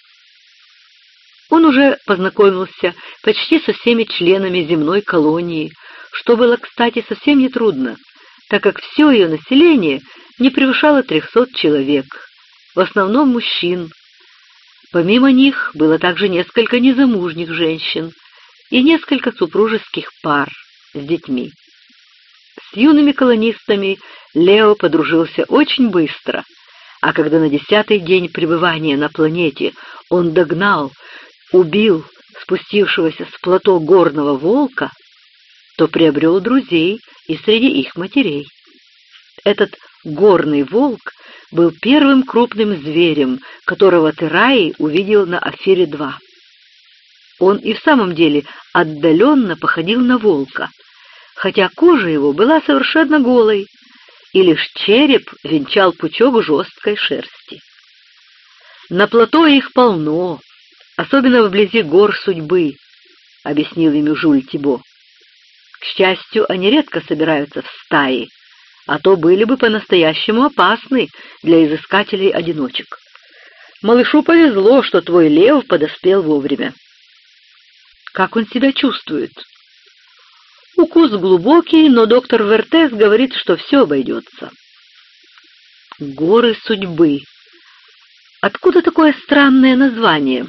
Он уже познакомился почти со всеми членами земной колонии, что было, кстати, совсем нетрудно, так как все ее население не превышало 300 человек, в основном мужчин. Помимо них было также несколько незамужних женщин и несколько супружеских пар с детьми. С юными колонистами Лео подружился очень быстро, а когда на десятый день пребывания на планете он догнал, убил спустившегося с плато горного волка, то приобрел друзей и среди их матерей. Этот горный волк был первым крупным зверем, которого Тераи увидел на Афире-2. Он и в самом деле отдаленно походил на волка, хотя кожа его была совершенно голой, и лишь череп венчал пучок жесткой шерсти. На плато их полно, особенно вблизи гор судьбы, — объяснил ему Жюль Тибо. К счастью, они редко собираются в стаи, а то были бы по-настоящему опасны для изыскателей-одиночек. Малышу повезло, что твой лев подоспел вовремя. Как он себя чувствует? Укус глубокий, но доктор Вертес говорит, что все обойдется. Горы судьбы. Откуда такое странное название?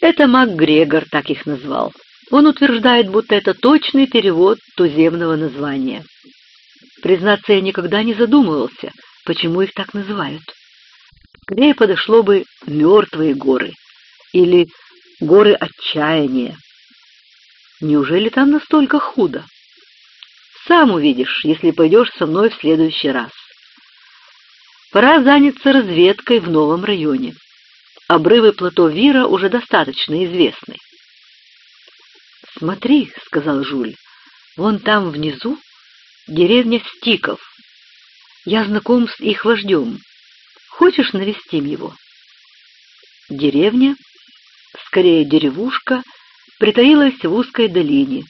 Это МакГрегор так их назвал. Он утверждает, будто это точный перевод туземного названия. Признаться, я никогда не задумывался, почему их так называют. Скорее подошло бы «мертвые горы» или «горы отчаяния». Неужели там настолько худо? Сам увидишь, если пойдешь со мной в следующий раз. Пора заняться разведкой в новом районе. Обрывы плато Вира уже достаточно известны. «Смотри», — сказал Жуль, — «вон там внизу деревня Стиков. Я знаком с их вождем. Хочешь навестим его?» Деревня, скорее деревушка, притаилась в узкой долине,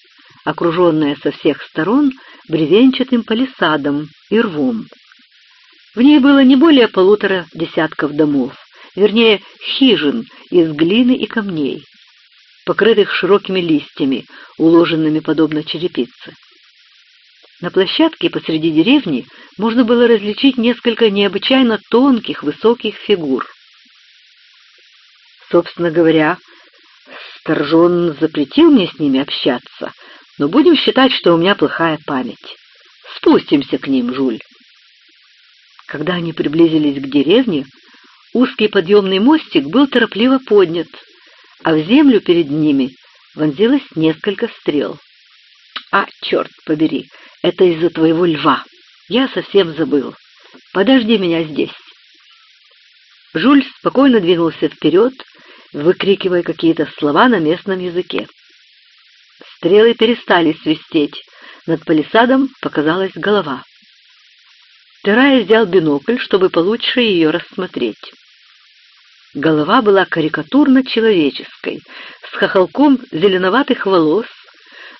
окруженная со всех сторон бревенчатым палисадом и рвом. В ней было не более полутора десятков домов, вернее, хижин из глины и камней, покрытых широкими листьями, уложенными подобно черепице. На площадке посреди деревни можно было различить несколько необычайно тонких, высоких фигур. Собственно говоря, Сторжон запретил мне с ними общаться, но будем считать, что у меня плохая память. Спустимся к ним, Жуль. Когда они приблизились к деревне, узкий подъемный мостик был торопливо поднят, а в землю перед ними вонзилось несколько стрел. «А, черт побери, это из-за твоего льва. Я совсем забыл. Подожди меня здесь». Жуль спокойно двинулся вперед, выкрикивая какие-то слова на местном языке. Стрелы перестали свистеть. Над палисадом показалась голова. Терая взял бинокль, чтобы получше ее рассмотреть. Голова была карикатурно-человеческой, с хохолком зеленоватых волос,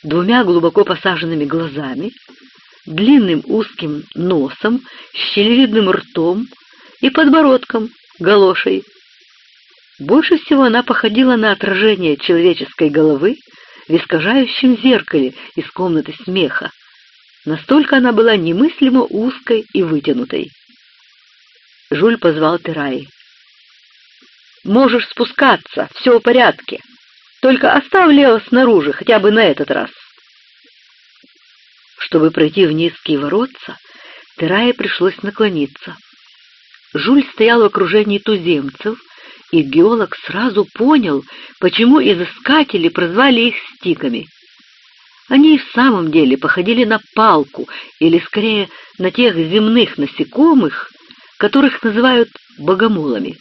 двумя глубоко посаженными глазами, длинным узким носом, щелевидным ртом и подбородком, галошей. Больше всего она походила на отражение человеческой головы в искажающем зеркале из комнаты смеха. Настолько она была немыслимо узкой и вытянутой. Жуль позвал Тераи. «Можешь спускаться, все в порядке. Только оставь Лео снаружи, хотя бы на этот раз». Чтобы пройти в низкие воротца, Терае пришлось наклониться. Жуль стоял в окружении туземцев, и геолог сразу понял, почему изыскатели прозвали их стиками. Они и в самом деле походили на палку, или скорее на тех земных насекомых, которых называют богомолами.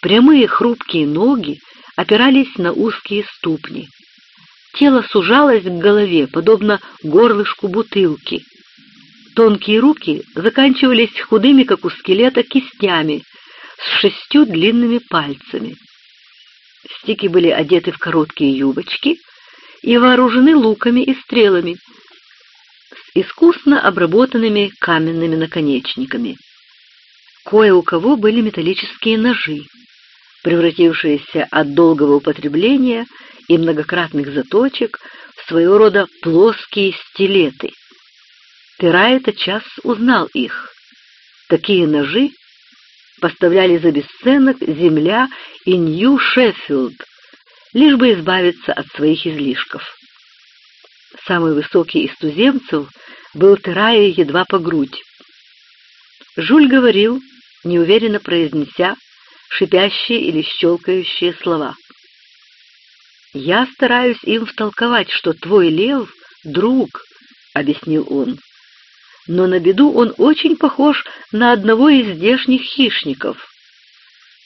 Прямые хрупкие ноги опирались на узкие ступни. Тело сужалось к голове, подобно горлышку бутылки. Тонкие руки заканчивались худыми, как у скелета, кистями, с шестью длинными пальцами. Стики были одеты в короткие юбочки и вооружены луками и стрелами с искусно обработанными каменными наконечниками. Кое у кого были металлические ножи, превратившиеся от долгого употребления и многократных заточек в своего рода плоские стилеты. Тыра этот час узнал их. Такие ножи поставляли за бесценок земля и Нью-Шеффилд, лишь бы избавиться от своих излишков. Самый высокий из туземцев был Терая едва по грудь. Жуль говорил, неуверенно произнеся шипящие или щелкающие слова. «Я стараюсь им втолковать, что твой лев — друг», — объяснил он но на беду он очень похож на одного из здешних хищников.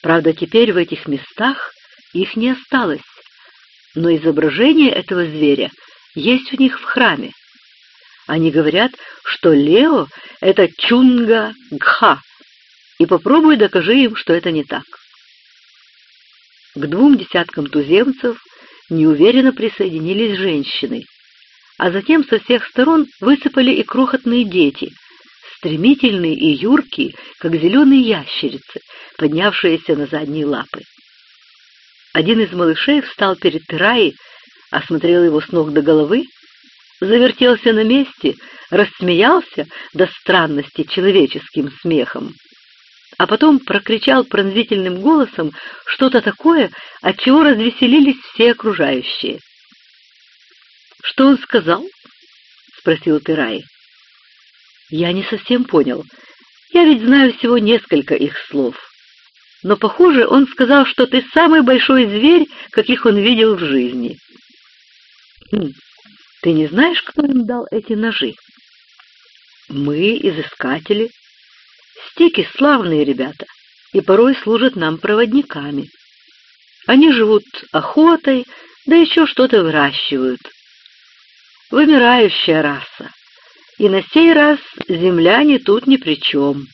Правда, теперь в этих местах их не осталось, но изображение этого зверя есть у них в храме. Они говорят, что Лео — это Чунга-Гха, и попробуй докажи им, что это не так. К двум десяткам туземцев неуверенно присоединились женщины, а затем со всех сторон высыпали и крохотные дети, стремительные и юркие, как зеленые ящерицы, поднявшиеся на задние лапы. Один из малышей встал перед Тераей, осмотрел его с ног до головы, завертелся на месте, рассмеялся до странности человеческим смехом, а потом прокричал пронзительным голосом что-то такое, от чего развеселились все окружающие. «Что он сказал?» — спросил Пирай. «Я не совсем понял. Я ведь знаю всего несколько их слов. Но, похоже, он сказал, что ты самый большой зверь, каких он видел в жизни». «Хм, ты не знаешь, кто им дал эти ножи?» «Мы, изыскатели. Стики славные ребята и порой служат нам проводниками. Они живут охотой, да еще что-то выращивают. Вымирающая раса. И на сей раз земляне тут ни при чем.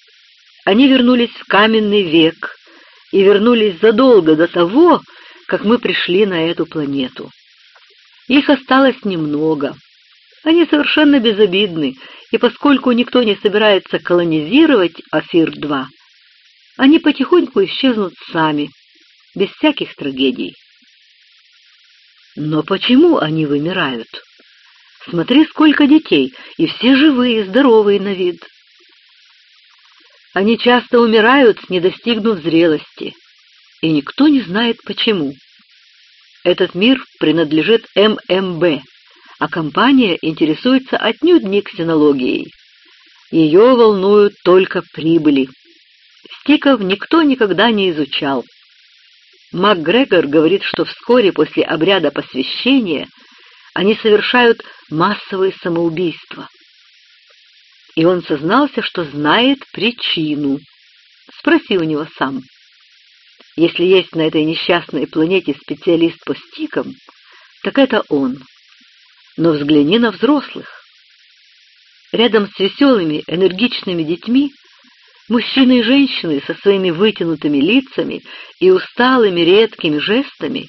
Они вернулись в каменный век и вернулись задолго до того, как мы пришли на эту планету. Их осталось немного. Они совершенно безобидны, и поскольку никто не собирается колонизировать Афир-2, они потихоньку исчезнут сами, без всяких трагедий. Но почему они вымирают? Смотри, сколько детей, и все живые, здоровые на вид. Они часто умирают, не достигнув зрелости, и никто не знает почему. Этот мир принадлежит ММБ, а компания интересуется отнюдь не ксенологией. Ее волнуют только прибыли. Стиков никто никогда не изучал. МакГрегор говорит, что вскоре после обряда посвящения они совершают массовые самоубийства. И он сознался, что знает причину. Спроси у него сам. Если есть на этой несчастной планете специалист по стикам, так это он. Но взгляни на взрослых. Рядом с веселыми, энергичными детьми Мужчины и женщины со своими вытянутыми лицами и усталыми редкими жестами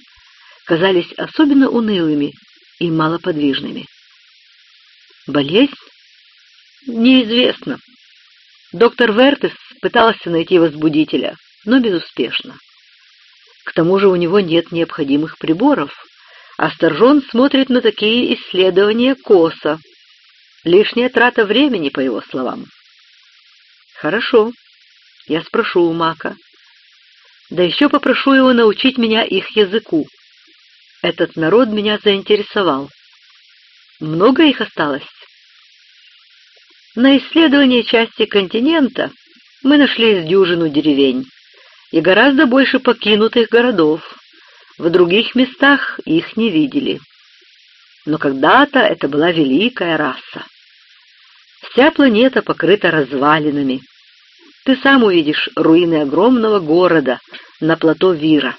казались особенно унылыми и малоподвижными. Болезнь? Неизвестно. Доктор Вертес пытался найти возбудителя, но безуспешно. К тому же у него нет необходимых приборов, а Сторжон смотрит на такие исследования косо. Лишняя трата времени, по его словам. Хорошо, я спрошу у Мака. Да еще попрошу его научить меня их языку. Этот народ меня заинтересовал. Много их осталось? На исследовании части континента мы нашли из дюжину деревень и гораздо больше покинутых городов. В других местах их не видели. Но когда-то это была великая раса. Вся планета покрыта развалинами, ты сам увидишь руины огромного города на плато Вира.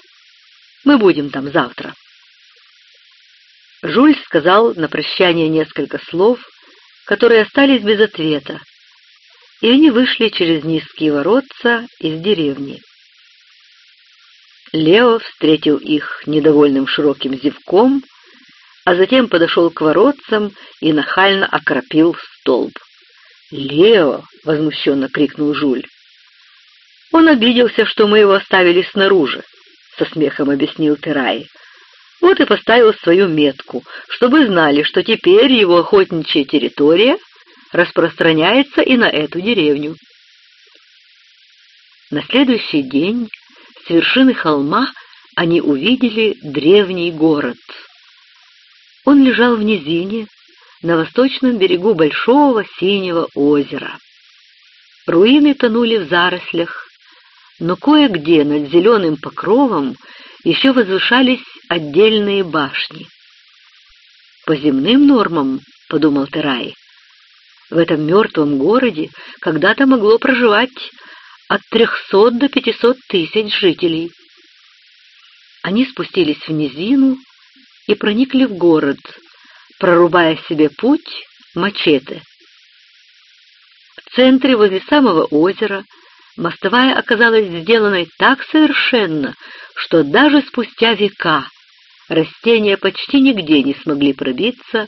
Мы будем там завтра. Жуль сказал на прощание несколько слов, которые остались без ответа, и они вышли через низкие воротца из деревни. Лео встретил их недовольным широким зевком, а затем подошел к воротцам и нахально окропил столб. «Лео!» — возмущенно крикнул Жуль. Он обиделся, что мы его оставили снаружи, — со смехом объяснил Терай. Вот и поставил свою метку, чтобы знали, что теперь его охотничья территория распространяется и на эту деревню. На следующий день с вершины холма они увидели древний город. Он лежал в низине, на восточном берегу большого синего озера. Руины тонули в зарослях, но кое-где над зеленым покровом еще возвышались отдельные башни. «По земным нормам», — подумал Терай, — «в этом мертвом городе когда-то могло проживать от трехсот до пятисот тысяч жителей». Они спустились в низину и проникли в город, прорубая себе путь мачете. В центре, возле самого озера, Мостовая оказалась сделанной так совершенно, что даже спустя века растения почти нигде не смогли пробиться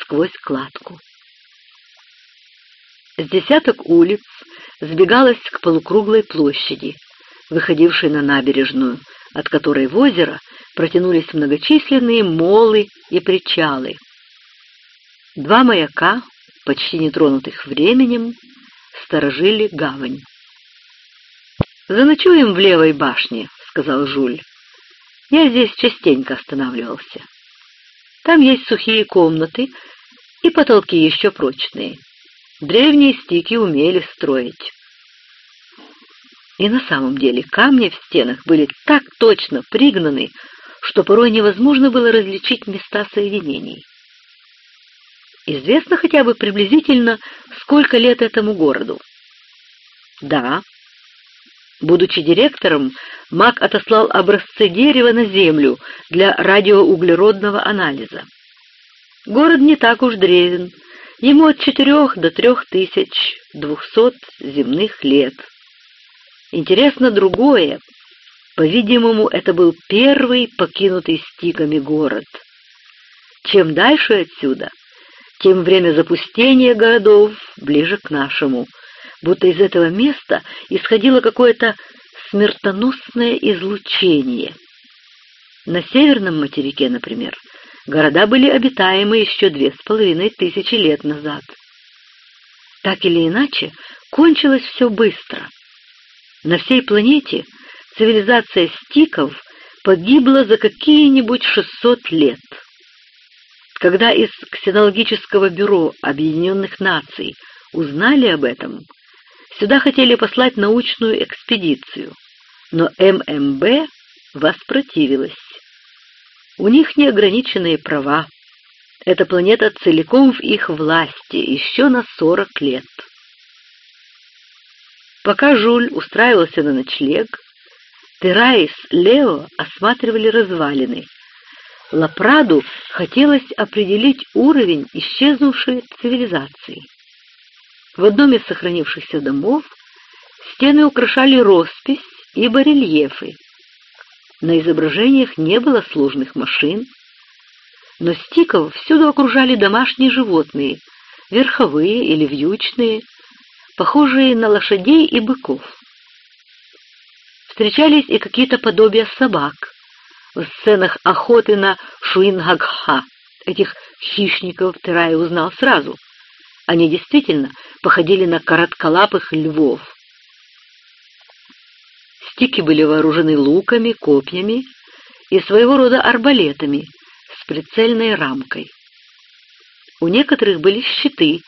сквозь кладку. С десяток улиц сбегалось к полукруглой площади, выходившей на набережную, от которой в озеро протянулись многочисленные молы и причалы. Два маяка, почти нетронутых временем, сторожили гавань. «Заночуем в левой башне», — сказал Жуль. «Я здесь частенько останавливался. Там есть сухие комнаты и потолки еще прочные. Древние стики умели строить». И на самом деле камни в стенах были так точно пригнаны, что порой невозможно было различить места соединений. Известно хотя бы приблизительно, сколько лет этому городу. Да. Будучи директором, Мак отослал образцы дерева на Землю для радиоуглеродного анализа. Город не так уж древен, ему от четырех до трех тысяч двухсот земных лет. Интересно другое. По-видимому, это был первый покинутый стигами город. Чем дальше отсюда, тем время запустения городов ближе к нашему, будто из этого места исходило какое-то смертоносное излучение. На северном материке, например, города были обитаемы еще две с половиной тысячи лет назад. Так или иначе, кончилось все быстро. На всей планете цивилизация стиков погибла за какие-нибудь 600 лет. Когда из Ксенологического бюро Объединенных Наций узнали об этом, сюда хотели послать научную экспедицию, но ММБ воспротивилась. У них неограниченные права. Эта планета целиком в их власти еще на сорок лет. Пока Жуль устраивался на ночлег, Терай Лео осматривали развалины. Лапраду хотелось определить уровень исчезнувшей цивилизации. В одном из сохранившихся домов стены украшали роспись и барельефы. На изображениях не было сложных машин, но стиков всюду окружали домашние животные, верховые или вьючные, похожие на лошадей и быков. Встречались и какие-то подобия собак в сценах охоты на Шуингагха. Этих хищников Терай узнал сразу. Они действительно походили на коротколапых львов. Стики были вооружены луками, копьями и своего рода арбалетами с прицельной рамкой. У некоторых были щиты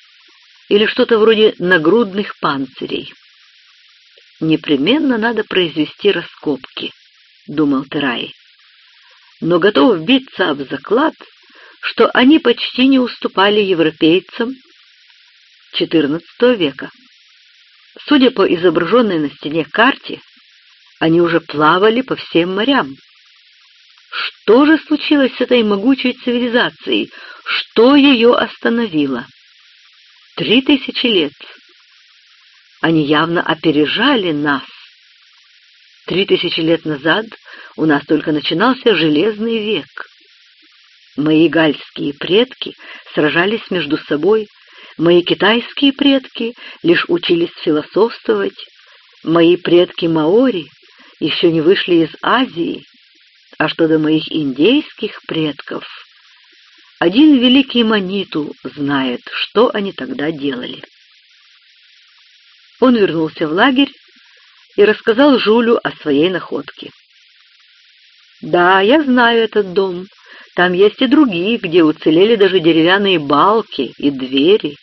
или что-то вроде нагрудных панцирей. «Непременно надо произвести раскопки», — думал Терай. Но готов биться об заклад, что они почти не уступали европейцам XIV века. Судя по изображенной на стене карте, они уже плавали по всем морям. Что же случилось с этой могучей цивилизацией? Что ее остановило? Три тысячи лет. Они явно опережали нас. Три тысячи лет назад у нас только начинался железный век. Мои гальские предки сражались между собой, мои китайские предки лишь учились философствовать, мои предки маори еще не вышли из Азии, а что до моих индейских предков, один великий Маниту знает, что они тогда делали. Он вернулся в лагерь и рассказал Жулю о своей находке. «Да, я знаю этот дом. Там есть и другие, где уцелели даже деревянные балки и двери.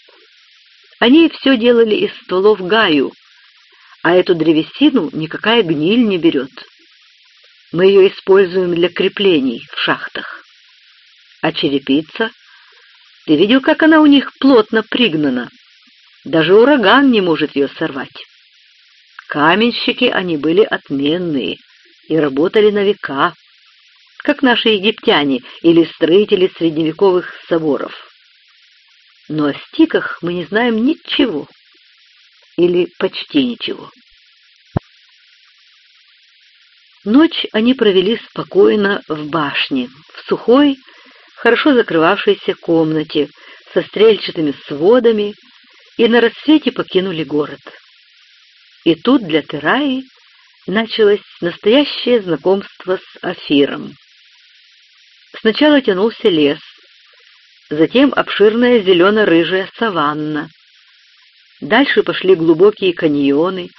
Они все делали из стволов гаю, а эту древесину никакая гниль не берет. Мы ее используем для креплений в шахтах. А черепица? Ты видел, как она у них плотно пригнана? Даже ураган не может ее сорвать. Каменщики они были отменные и работали на века, как наши египтяне или строители средневековых соборов. Но о стиках мы не знаем ничего или почти ничего. Ночь они провели спокойно в башне, в сухой, хорошо закрывавшейся комнате со стрельчатыми сводами и на рассвете покинули город. И тут для Тераи началось настоящее знакомство с Афиром. Сначала тянулся лес, затем обширная зелено-рыжая саванна, Дальше пошли глубокие каньоны,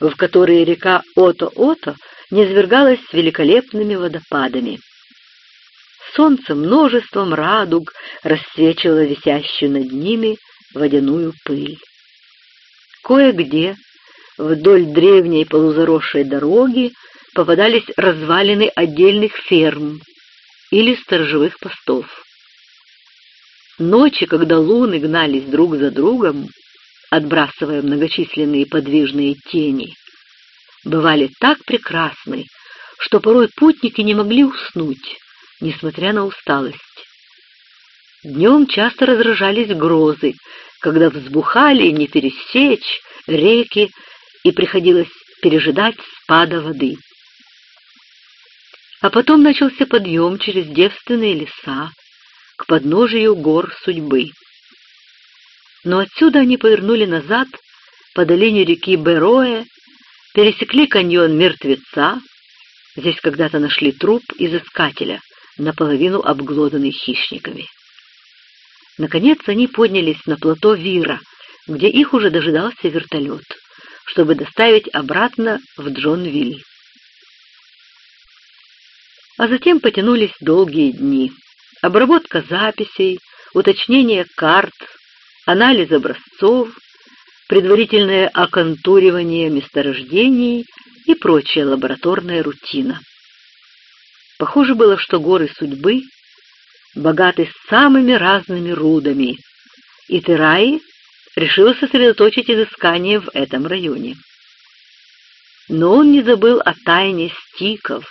в которые река Ото-Ото низвергалась великолепными водопадами. Солнце множеством радуг рассвечивало висящую над ними водяную пыль. Кое-где вдоль древней полузаросшей дороги попадались развалины отдельных ферм или сторожевых постов. Ночи, когда луны гнались друг за другом, отбрасывая многочисленные подвижные тени, бывали так прекрасны, что порой путники не могли уснуть, несмотря на усталость. Днем часто разражались грозы, когда взбухали не пересечь реки и приходилось пережидать спада воды. А потом начался подъем через девственные леса к подножию гор судьбы. Но отсюда они повернули назад по долине реки Бероэ, пересекли каньон Мертвеца, здесь когда-то нашли труп изыскателя, наполовину обглоданный хищниками. Наконец они поднялись на плато Вира, где их уже дожидался вертолет, чтобы доставить обратно в Джонвиль а затем потянулись долгие дни. Обработка записей, уточнение карт, анализ образцов, предварительное оконтуривание месторождений и прочая лабораторная рутина. Похоже было, что горы судьбы богаты самыми разными рудами, и Тераи решил сосредоточить изыскания в этом районе. Но он не забыл о тайне стиков,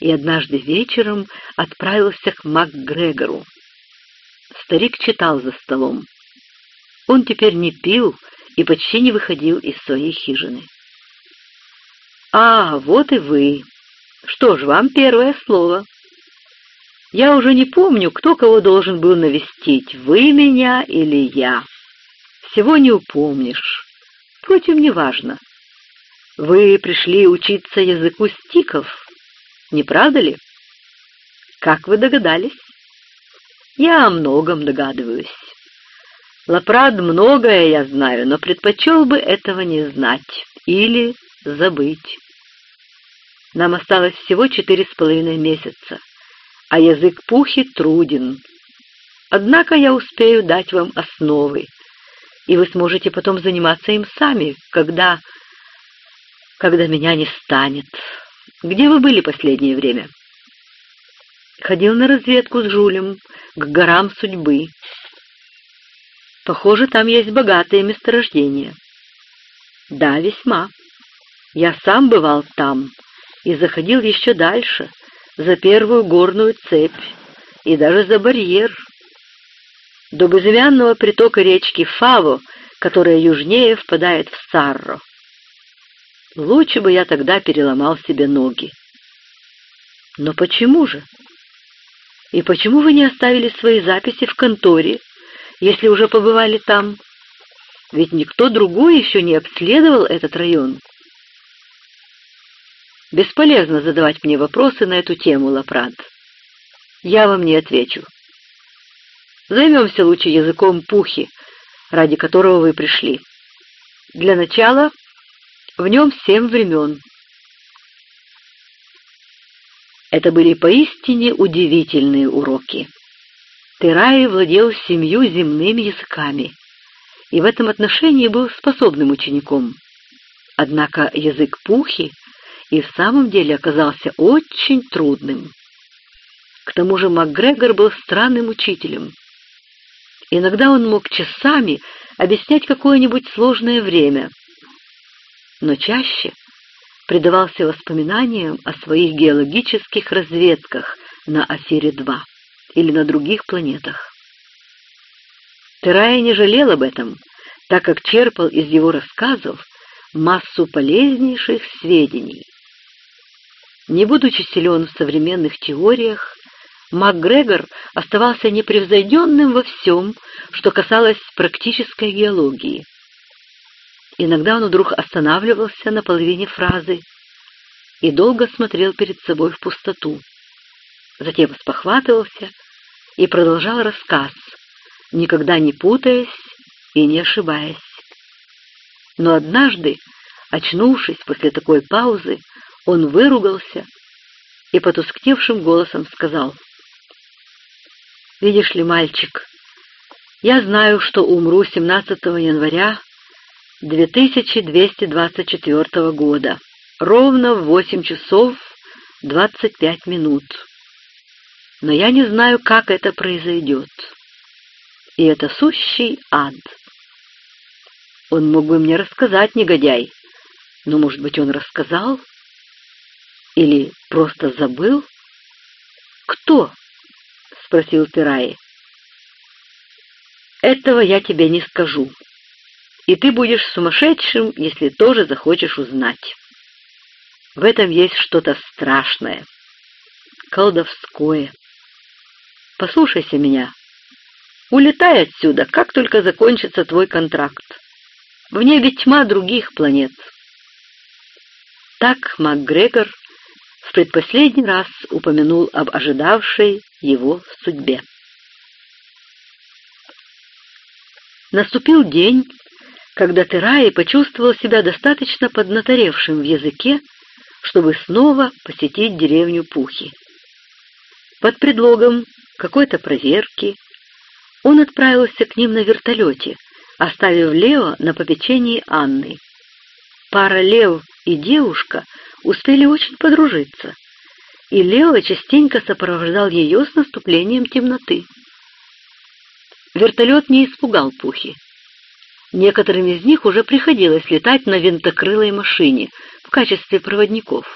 и однажды вечером отправился к МакГрегору. Старик читал за столом. Он теперь не пил и почти не выходил из своей хижины. «А, вот и вы. Что ж, вам первое слово. Я уже не помню, кто кого должен был навестить, вы меня или я. Всего не упомнишь. Впрочем, неважно. Вы пришли учиться языку стиков, не правда ли? Как вы догадались? Я о многом догадываюсь. Лапрад многое я знаю, но предпочел бы этого не знать или забыть. Нам осталось всего четыре с половиной месяца, а язык пухи труден. Однако я успею дать вам основы, и вы сможете потом заниматься им сами, когда... когда меня не станет. Где вы были последнее время? Ходил на разведку с Жулем к горам судьбы. Похоже, там есть богатые месторождения. Да, весьма. Я сам бывал там и заходил еще дальше, за первую горную цепь и даже за барьер. До безымянного притока речки Фаво, которая южнее впадает в Сарро. Лучше бы я тогда переломал себе ноги. Но почему же? И почему вы не оставили свои записи в конторе, если уже побывали там? Ведь никто другой еще не обследовал этот район. Бесполезно задавать мне вопросы на эту тему, Лапрант. Я вам не отвечу. Займемся лучше языком пухи, ради которого вы пришли. Для начала в нем семь времен. Это были поистине удивительные уроки. Тераи владел семью земными языками и в этом отношении был способным учеником. Однако язык Пухи и в самом деле оказался очень трудным. К тому же МакГрегор был странным учителем. Иногда он мог часами объяснять какое-нибудь сложное время, но чаще предавался воспоминаниям о своих геологических разведках на Афире-2 или на других планетах. Терая не жалел об этом, так как черпал из его рассказов массу полезнейших сведений. Не будучи силен в современных теориях, МакГрегор оставался непревзойденным во всем, что касалось практической геологии. Иногда он вдруг останавливался на половине фразы и долго смотрел перед собой в пустоту. Затем спохватывался и продолжал рассказ, никогда не путаясь и не ошибаясь. Но однажды, очнувшись после такой паузы, он выругался и потускневшим голосом сказал, «Видишь ли, мальчик, я знаю, что умру 17 января 2224 года, ровно в 8 часов 25 минут. Но я не знаю, как это произойдет. И это сущий ад. Он мог бы мне рассказать, негодяй. Но, может быть, он рассказал? Или просто забыл? Кто? — спросил Тераи. Этого я тебе не скажу. И ты будешь сумасшедшим, если тоже захочешь узнать. В этом есть что-то страшное, колдовское. Послушайся меня. Улетай отсюда, как только закончится твой контракт. В небе тьма других планет. Так МакГрегор в предпоследний раз упомянул об ожидавшей его судьбе. Наступил день, когда Тераи почувствовал себя достаточно поднаторевшим в языке, чтобы снова посетить деревню Пухи. Под предлогом какой-то проверки он отправился к ним на вертолете, оставив Лео на попечении Анны. Пара Лев и девушка успели очень подружиться, и Лео частенько сопровождал ее с наступлением темноты. Вертолет не испугал Пухи. Некоторым из них уже приходилось летать на винтокрылой машине в качестве проводников.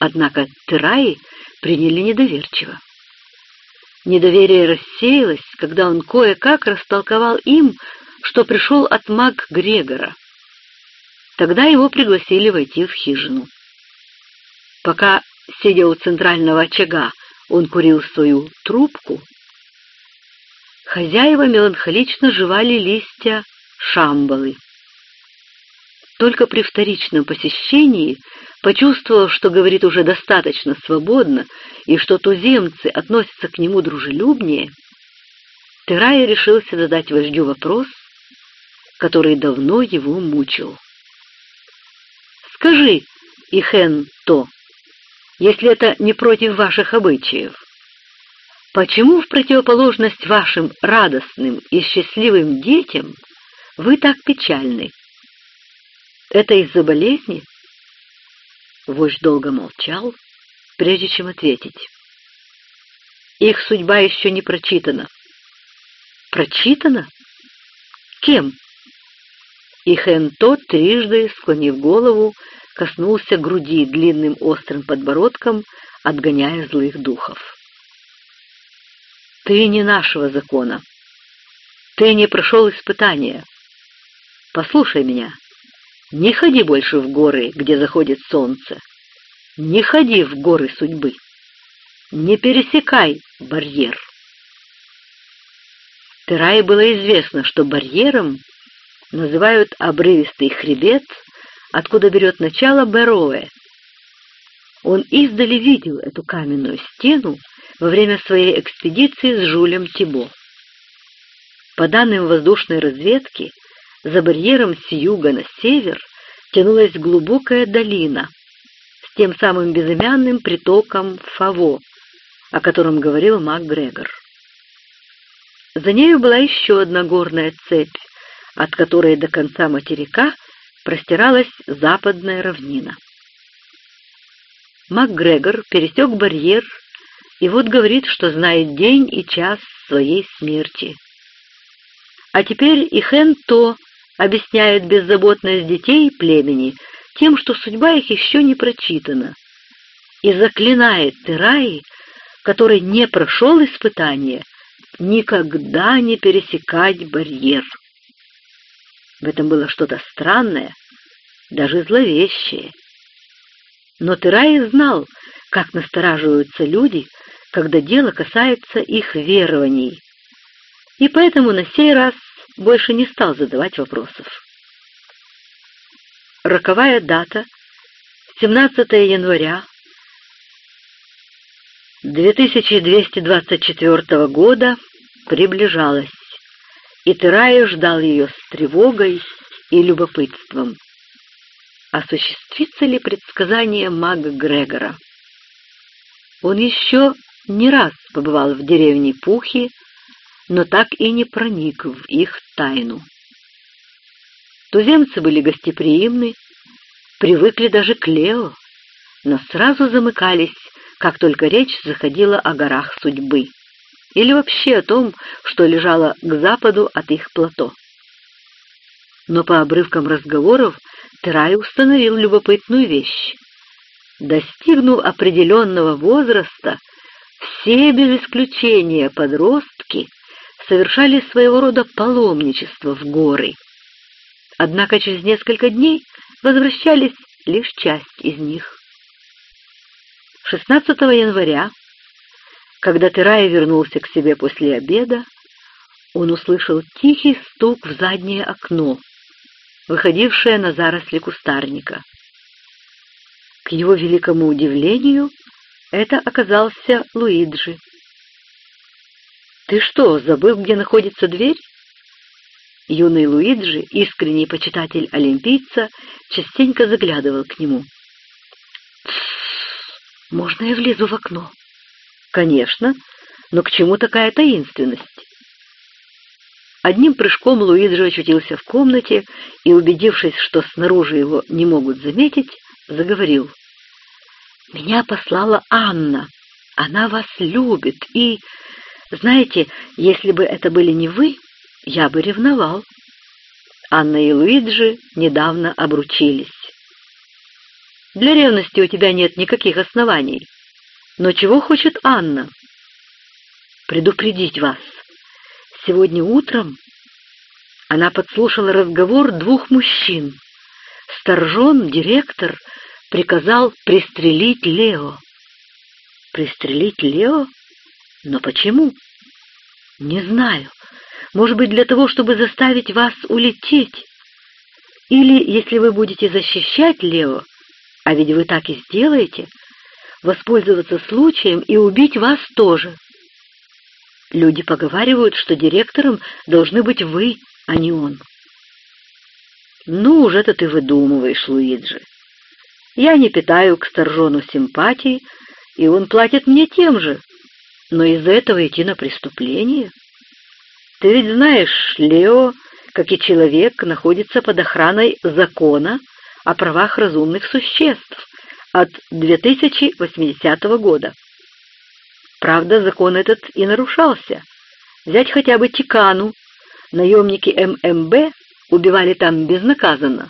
Однако Тераи приняли недоверчиво. Недоверие рассеялось, когда он кое-как растолковал им, что пришел от маг Грегора. Тогда его пригласили войти в хижину. Пока, сидя у центрального очага, он курил свою трубку, хозяева меланхолично жевали листья шамбалы. Только при вторичном посещении, почувствовав, что говорит уже достаточно свободно и что туземцы относятся к нему дружелюбнее, Терая решился задать вождю вопрос, который давно его мучил. «Скажи, Ихен, то, если это не против ваших обычаев, почему в противоположность вашим радостным и счастливым детям вы так печальны?» Это из-за болезни? Вождь долго молчал, прежде чем ответить. Их судьба еще не прочитана. Прочитана? Кем? И Хэнто, трижды, склонив голову, коснулся груди длинным острым подбородком, отгоняя злых духов. «Ты не нашего закона. Ты не прошел испытания. Послушай меня, не ходи больше в горы, где заходит солнце. Не ходи в горы судьбы. Не пересекай барьер. Терае было известно, что барьером называют обрывистый хребет, откуда берет начало Бероэ. Он издали видел эту каменную стену во время своей экспедиции с Жулем Тибо. По данным воздушной разведки, за барьером с юга на север тянулась глубокая долина с тем самым безымянным притоком Фаво, о котором говорил Мак Грегор. За нею была еще одна горная цепь, от которой до конца материка простиралась западная равнина. МакГрегор пересек барьер и вот говорит, что знает день и час своей смерти. А теперь и Хэн То объясняет беззаботность детей племени тем, что судьба их еще не прочитана, и заклинает Тераи, который не прошел испытания, никогда не пересекать барьер. В этом было что-то странное, даже зловещее. Но Тераи знал, как настораживаются люди, когда дело касается их верований, и поэтому на сей раз больше не стал задавать вопросов. Роковая дата, 17 января 2224 года, приближалась, и Терая ждал ее с тревогой и любопытством. Осуществится ли предсказание мага Грегора? Он еще не раз побывал в деревне Пухи, но так и не проник в их тайну. Туземцы были гостеприимны, привыкли даже к Лео, но сразу замыкались, как только речь заходила о горах судьбы или вообще о том, что лежало к западу от их плато. но по обрывкам разговоров Терай установил любопытную вещь. Достигнув определенного возраста, все без исключения подростки совершали своего рода паломничество в горы. Однако через несколько дней возвращались лишь часть из них. 16 января, когда Терай вернулся к себе после обеда, он услышал тихий стук в заднее окно, выходившее на заросли кустарника. К его великому удивлению, это оказался Луиджи. «Ты что, забыл, где находится дверь?» Юный Луиджи, искренний почитатель олимпийца, частенько заглядывал к нему. «Можно я влезу в окно?» «Конечно, но к чему такая таинственность?» Одним прыжком Луиджи очутился в комнате и, убедившись, что снаружи его не могут заметить, заговорил. «Меня послала Анна. Она вас любит и... Знаете, если бы это были не вы, я бы ревновал. Анна и Луиджи недавно обручились. Для ревности у тебя нет никаких оснований. Но чего хочет Анна? Предупредить вас. Сегодня утром она подслушала разговор двух мужчин. Сторжен, директор, приказал пристрелить Лео. Пристрелить Лео? Но почему? Не знаю. Может быть, для того, чтобы заставить вас улететь? Или, если вы будете защищать Лео, а ведь вы так и сделаете, воспользоваться случаем и убить вас тоже. Люди поговаривают, что директором должны быть вы, а не он. Ну, уже это ты выдумываешь, Луиджи. Я не питаю к Старжону симпатии, и он платит мне тем же. Но из-за этого идти на преступление? Ты ведь знаешь, Лео, как и человек, находится под охраной закона о правах разумных существ от 2080 года. Правда, закон этот и нарушался. Взять хотя бы Тикану. Наемники ММБ убивали там безнаказанно.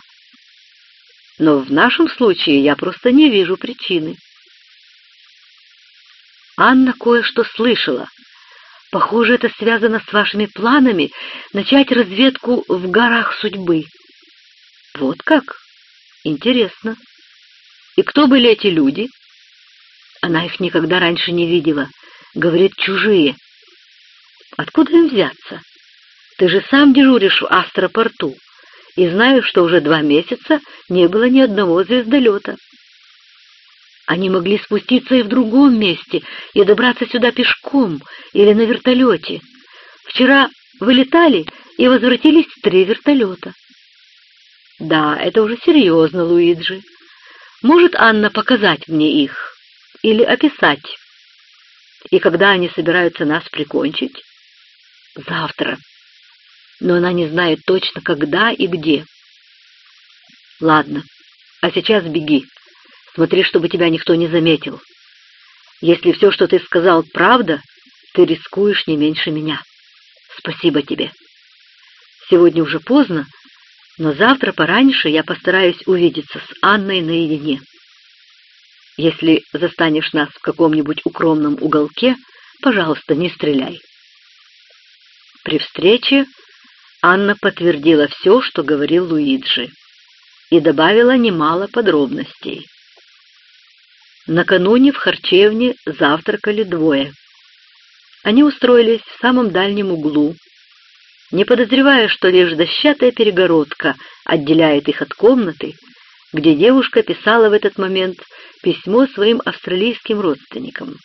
Но в нашем случае я просто не вижу причины. Анна кое-что слышала. Похоже, это связано с вашими планами начать разведку в горах судьбы. Вот как? Интересно. И кто были эти люди? Она их никогда раньше не видела. Говорит, чужие. Откуда им взяться? Ты же сам дежуришь в Астропорту и знаешь, что уже два месяца не было ни одного звездолета. Они могли спуститься и в другом месте, и добраться сюда пешком или на вертолете. Вчера вылетали и возвратились три вертолета. Да, это уже серьезно, Луиджи. Может Анна показать мне их или описать? И когда они собираются нас прикончить? Завтра. Но она не знает точно, когда и где. Ладно, а сейчас беги. Смотри, чтобы тебя никто не заметил. Если все, что ты сказал, правда, ты рискуешь не меньше меня. Спасибо тебе. Сегодня уже поздно, но завтра пораньше я постараюсь увидеться с Анной наедине. Если застанешь нас в каком-нибудь укромном уголке, пожалуйста, не стреляй. При встрече Анна подтвердила все, что говорил Луиджи, и добавила немало подробностей. Накануне в харчевне завтракали двое. Они устроились в самом дальнем углу, не подозревая, что лишь дощатая перегородка отделяет их от комнаты, где девушка писала в этот момент письмо своим австралийским родственникам.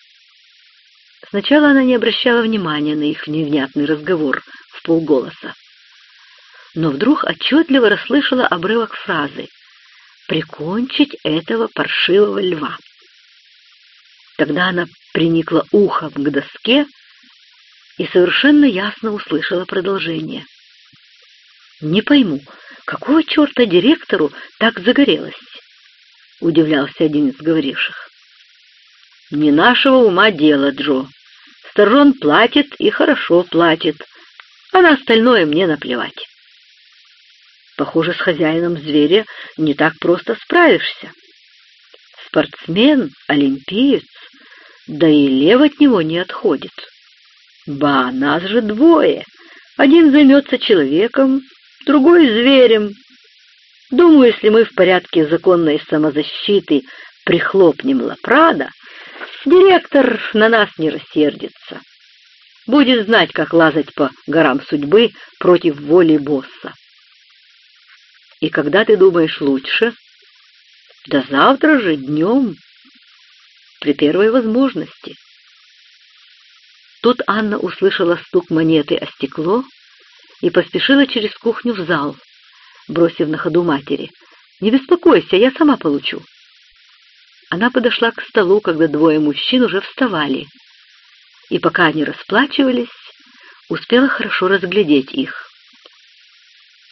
Сначала она не обращала внимания на их невнятный разговор в полголоса, но вдруг отчетливо расслышала обрывок фразы «прикончить этого паршивого льва». Тогда она приникла ухом к доске и совершенно ясно услышала продолжение. «Не пойму, какого черта директору так загорелось?» — удивлялся один из говоривших. «Не нашего ума дело, Джо. Сторон платит и хорошо платит, а на остальное мне наплевать». Похоже, с хозяином зверя не так просто справишься. Спортсмен, олимпиец, да и лев от него не отходит. Ба, нас же двое. Один займется человеком, другой — зверем. Думаю, если мы в порядке законной самозащиты прихлопнем Лапрада, директор на нас не рассердится. Будет знать, как лазать по горам судьбы против воли босса. И когда ты думаешь лучше? Да завтра же, днем, при первой возможности. Тут Анна услышала стук монеты о стекло и поспешила через кухню в зал, бросив на ходу матери. «Не беспокойся, я сама получу». Она подошла к столу, когда двое мужчин уже вставали, и пока они расплачивались, успела хорошо разглядеть их.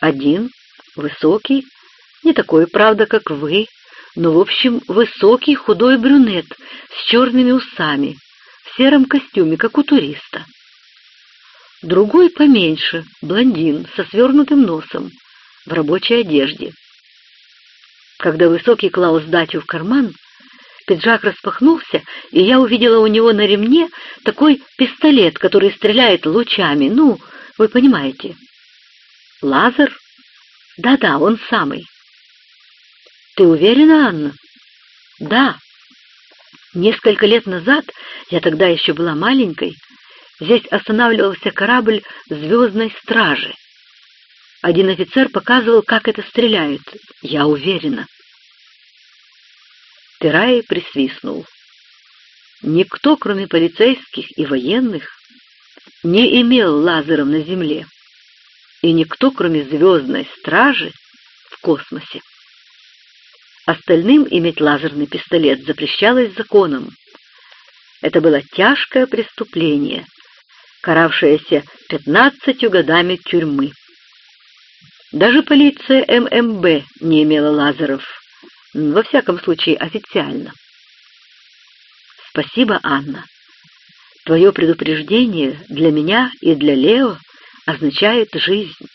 Один, высокий, не такой, правда, как вы, но, в общем, высокий худой брюнет с черными усами, в сером костюме, как у туриста. Другой поменьше, блондин, со свернутым носом, в рабочей одежде. Когда высокий клал сдачу в карман, Пиджак распахнулся, и я увидела у него на ремне такой пистолет, который стреляет лучами. Ну, вы понимаете. Лазер? Да-да, он самый. Ты уверена, Анна? Да. Несколько лет назад, я тогда еще была маленькой, здесь останавливался корабль «Звездной стражи». Один офицер показывал, как это стреляют. Я уверена. Терай присвистнул. Никто, кроме полицейских и военных, не имел лазеров на Земле, и никто, кроме звездной стражи, в космосе. Остальным иметь лазерный пистолет запрещалось законом. Это было тяжкое преступление, каравшееся пятнадцатью годами тюрьмы. Даже полиция ММБ не имела лазеров, во всяком случае, официально. Спасибо, Анна. Твое предупреждение для меня и для Лео означает жизнь.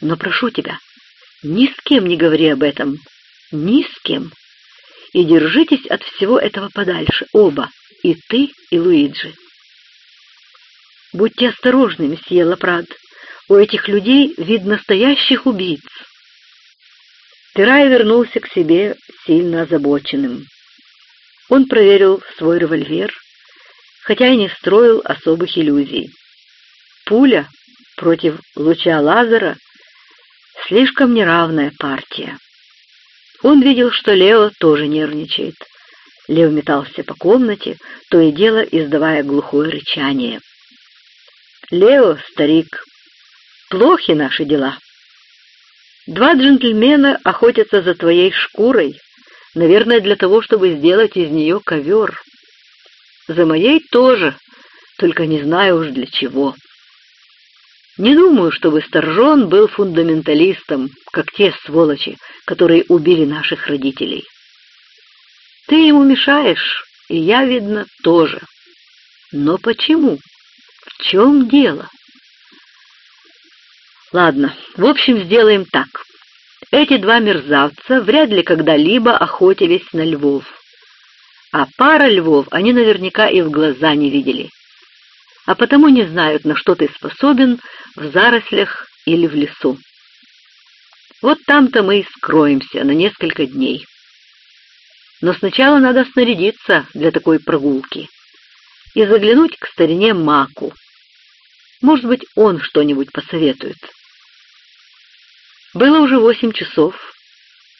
Но прошу тебя, ни с кем не говори об этом, ни с кем. И держитесь от всего этого подальше, оба, и ты, и Луиджи. Будьте осторожны, месье Лапрад. У этих людей вид настоящих убийц. Терай вернулся к себе сильно озабоченным. Он проверил свой револьвер, хотя и не строил особых иллюзий. Пуля против луча лазера — слишком неравная партия. Он видел, что Лео тоже нервничает. Лео метался по комнате, то и дело издавая глухое рычание. «Лео, старик, плохи наши дела». Два джентльмена охотятся за твоей шкурой, наверное, для того, чтобы сделать из нее ковер. За моей тоже, только не знаю уж для чего. Не думаю, чтобы Старжон был фундаменталистом, как те сволочи, которые убили наших родителей. Ты ему мешаешь, и я, видно, тоже. Но почему? В чем дело? Ладно, в общем, сделаем так. Эти два мерзавца вряд ли когда-либо охотились на львов. А пара львов они наверняка и в глаза не видели. А потому не знают, на что ты способен в зарослях или в лесу. Вот там-то мы и скроемся на несколько дней. Но сначала надо снарядиться для такой прогулки и заглянуть к старине Маку. Может быть, он что-нибудь посоветует. Было уже восемь часов,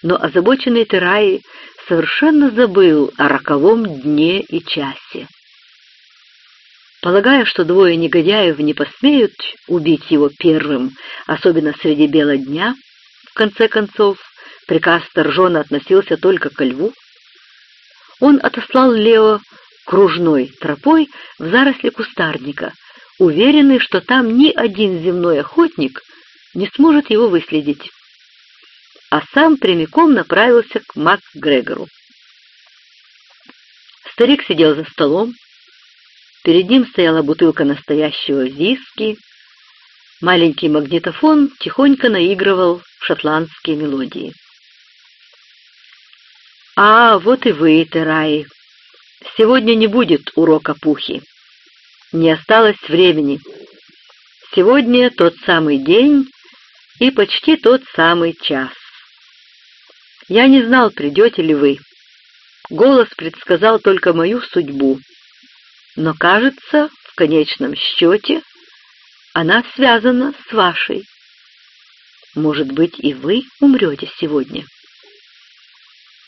но озабоченный Тераи совершенно забыл о роковом дне и часе. Полагая, что двое негодяев не посмеют убить его первым, особенно среди бела дня, в конце концов, приказ Торжона относился только ко льву, он отослал Лео кружной тропой в заросли кустарника, уверенный, что там ни один земной охотник не сможет его выследить, а сам прямиком направился к МакГрегору. Старик сидел за столом, перед ним стояла бутылка настоящего виски, маленький магнитофон тихонько наигрывал шотландские мелодии. «А, вот и вы, Тераи. Сегодня не будет урока пухи. Не осталось времени. Сегодня тот самый день и почти тот самый час. Я не знал, придете ли вы. Голос предсказал только мою судьбу. Но, кажется, в конечном счете она связана с вашей. Может быть, и вы умрете сегодня.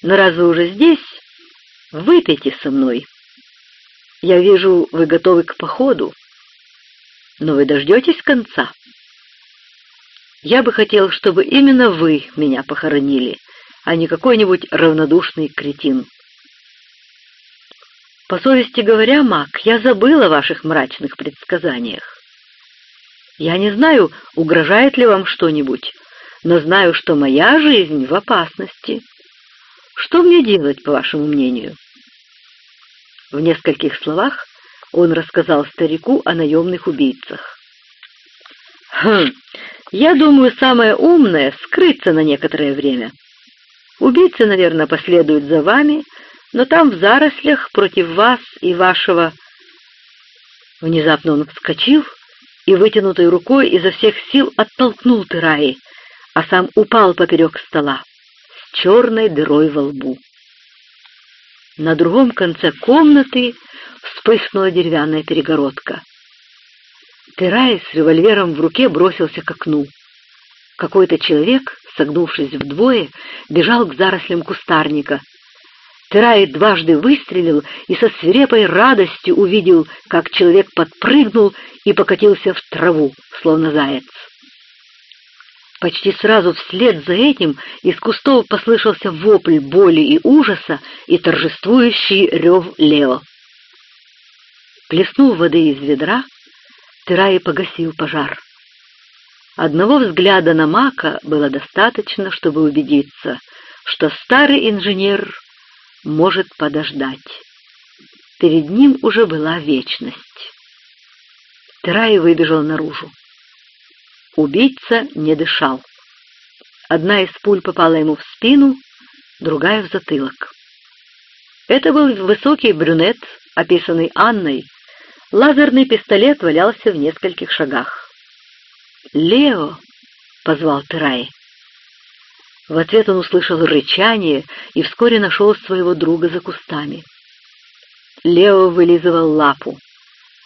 Но раз вы уже здесь, выпейте со мной. Я вижу, вы готовы к походу, но вы дождетесь конца. Я бы хотел, чтобы именно вы меня похоронили, а не какой-нибудь равнодушный кретин. По совести говоря, Мак, я забыл о ваших мрачных предсказаниях. Я не знаю, угрожает ли вам что-нибудь, но знаю, что моя жизнь в опасности. Что мне делать, по вашему мнению?» В нескольких словах он рассказал старику о наемных убийцах. «Хм, я думаю, самое умное — скрыться на некоторое время. Убийцы, наверное, последуют за вами, но там в зарослях против вас и вашего...» Внезапно он вскочил и, вытянутой рукой, изо всех сил оттолкнул Тыраи, а сам упал поперек стола с черной дырой во лбу. На другом конце комнаты вспыхнула деревянная перегородка. Терай с револьвером в руке бросился к окну. Какой-то человек, согнувшись вдвое, бежал к зарослям кустарника. Терай дважды выстрелил и со свирепой радостью увидел, как человек подпрыгнул и покатился в траву, словно заяц. Почти сразу вслед за этим из кустов послышался вопль боли и ужаса и торжествующий рев Лео. Плеснув воды из ведра, Тырай погасил пожар. Одного взгляда на Мака было достаточно, чтобы убедиться, что старый инженер может подождать. Перед ним уже была вечность. Тырай выбежал наружу. Убийца не дышал. Одна из пуль попала ему в спину, другая — в затылок. Это был высокий брюнет, описанный Анной. Лазерный пистолет валялся в нескольких шагах. «Лео!» — позвал Терай. В ответ он услышал рычание и вскоре нашел своего друга за кустами. Лео вылизывал лапу,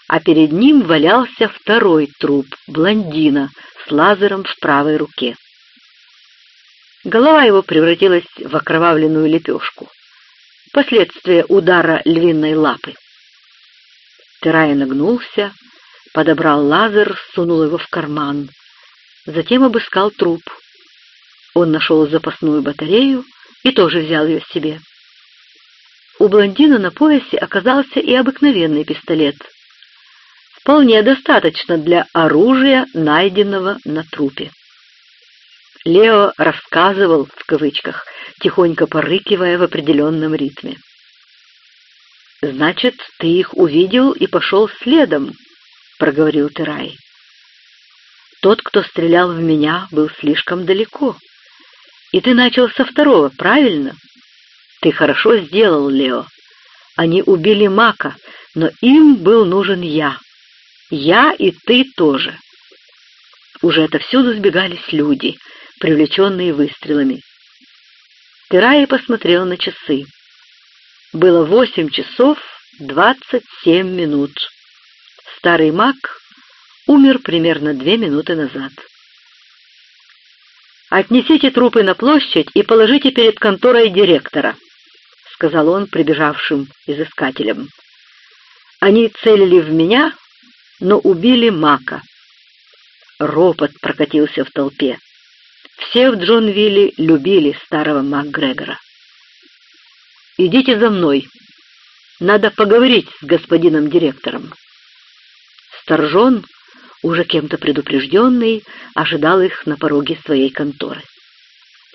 а перед ним валялся второй труп, блондина, с лазером в правой руке. Голова его превратилась в окровавленную лепешку. Последствия удара львиной лапы. Терай нагнулся, подобрал лазер, сунул его в карман. Затем обыскал труп. Он нашел запасную батарею и тоже взял ее себе. У блондина на поясе оказался и обыкновенный пистолет — вполне достаточно для оружия, найденного на трупе. Лео рассказывал, в кавычках, тихонько порыкивая в определенном ритме. «Значит, ты их увидел и пошел следом», — проговорил Терай. «Тот, кто стрелял в меня, был слишком далеко. И ты начал со второго, правильно? Ты хорошо сделал, Лео. Они убили Мака, но им был нужен я. Я и ты тоже. Уже отовсюду сбегались люди, привлеченные выстрелами. Терай посмотрел на часы. Было восемь часов двадцать семь минут. Старый маг умер примерно две минуты назад. «Отнесите трупы на площадь и положите перед конторой директора», — сказал он прибежавшим изыскателям. «Они целили в меня, но убили Мака. Ропот прокатился в толпе. Все в Джонвилле любили старого МакГрегора. «Идите за мной. Надо поговорить с господином директором». Старжон, уже кем-то предупрежденный, ожидал их на пороге своей конторы.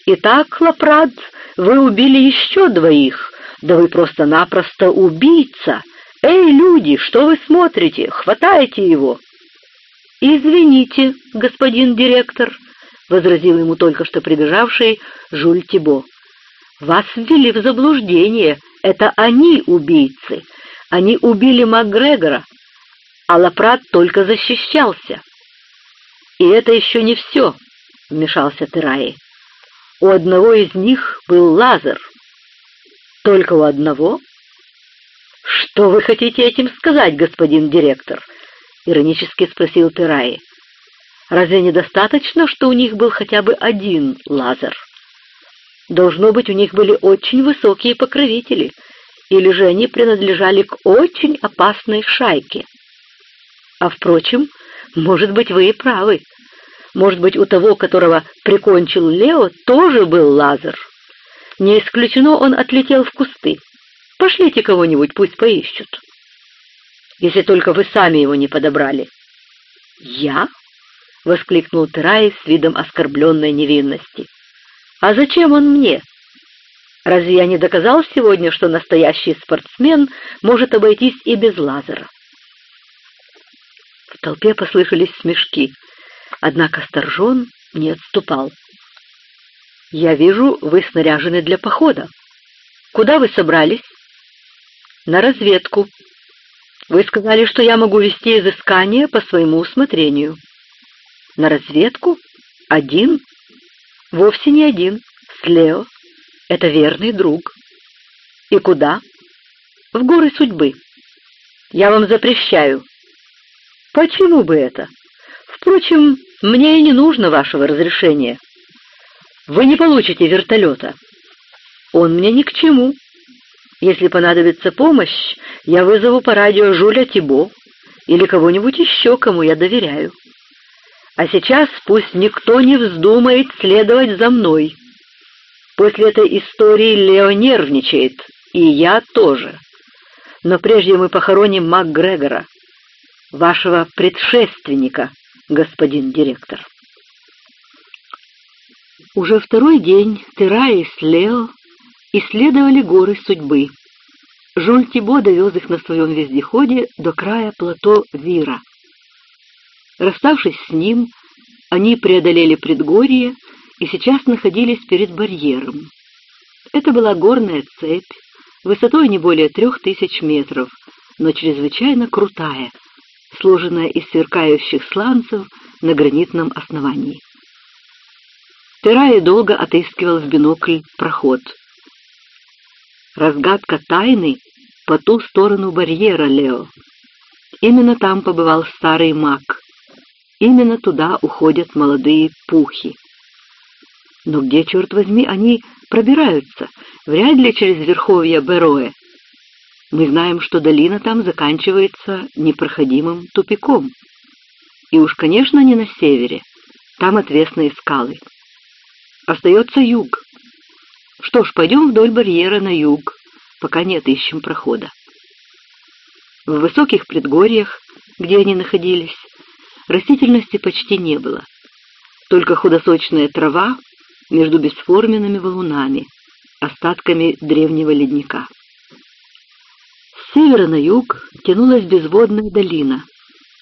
«Итак, Лапрад, вы убили еще двоих. Да вы просто-напросто убийца!» «Эй, люди, что вы смотрите? Хватайте его!» «Извините, господин директор, возразил ему только что прибежавший Жюль Тибо. «Вас ввели в заблуждение. Это они убийцы. Они убили Макгрегора, а Лапрат только защищался». «И это еще не все», — вмешался Тераи. «У одного из них был лазер». «Только у одного?» «Что вы хотите этим сказать, господин директор?» — иронически спросил Тераи. Разве недостаточно, что у них был хотя бы один лазер? Должно быть, у них были очень высокие покровители, или же они принадлежали к очень опасной шайке. А, впрочем, может быть, вы и правы. Может быть, у того, которого прикончил Лео, тоже был лазер. Не исключено, он отлетел в кусты. Пошлите кого-нибудь, пусть поищут. Если только вы сами его не подобрали. Я? — воскликнул Терай с видом оскорбленной невинности. «А зачем он мне? Разве я не доказал сегодня, что настоящий спортсмен может обойтись и без лазера?» Толпе послышались смешки, однако Сторжон не отступал. «Я вижу, вы снаряжены для похода. Куда вы собрались?» «На разведку. Вы сказали, что я могу вести изыскание по своему усмотрению». На разведку? Один? Вовсе не один. С Лео. Это верный друг. И куда? В горы судьбы. Я вам запрещаю. Почему бы это? Впрочем, мне и не нужно вашего разрешения. Вы не получите вертолета. Он мне ни к чему. Если понадобится помощь, я вызову по радио Жуля Тибо или кого-нибудь еще, кому я доверяю. А сейчас пусть никто не вздумает следовать за мной. После этой истории Лео нервничает, и я тоже. Но прежде мы похороним МакГрегора, вашего предшественника, господин директор. Уже второй день Терраи с Лео исследовали горы судьбы. Жуль Тибо довез их на своем вездеходе до края плато Вира. Расставшись с ним, они преодолели предгорье и сейчас находились перед барьером. Это была горная цепь, высотой не более трех тысяч метров, но чрезвычайно крутая, сложенная из сверкающих сланцев на гранитном основании. Терай долго отыскивал в бинокль проход. Разгадка тайны по ту сторону барьера, Лео. Именно там побывал старый маг, Именно туда уходят молодые пухи. Но где, черт возьми, они пробираются? Вряд ли через верховья Бероэ. Мы знаем, что долина там заканчивается непроходимым тупиком. И уж, конечно, не на севере. Там отвесные скалы. Остается юг. Что ж, пойдем вдоль барьера на юг, пока не отыщем прохода. В высоких предгорьях, где они находились, Растительности почти не было, только худосочная трава между бесформенными валунами, остатками древнего ледника. Севера на юг тянулась безводная долина,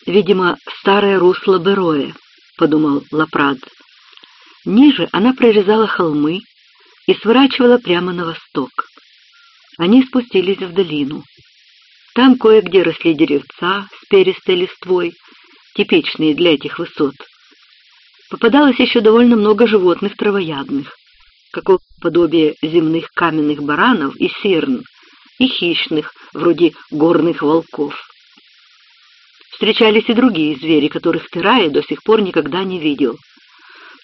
видимо, старое русло Бероя, подумал Лапрад. Ниже она прорезала холмы и сворачивала прямо на восток. Они спустились в долину. Там кое-где росли деревца с перистой листвой, типичные для этих высот. Попадалось еще довольно много животных травоядных, какого подобие земных каменных баранов и серн, и хищных, вроде горных волков. Встречались и другие звери, которых Терая до сих пор никогда не видел.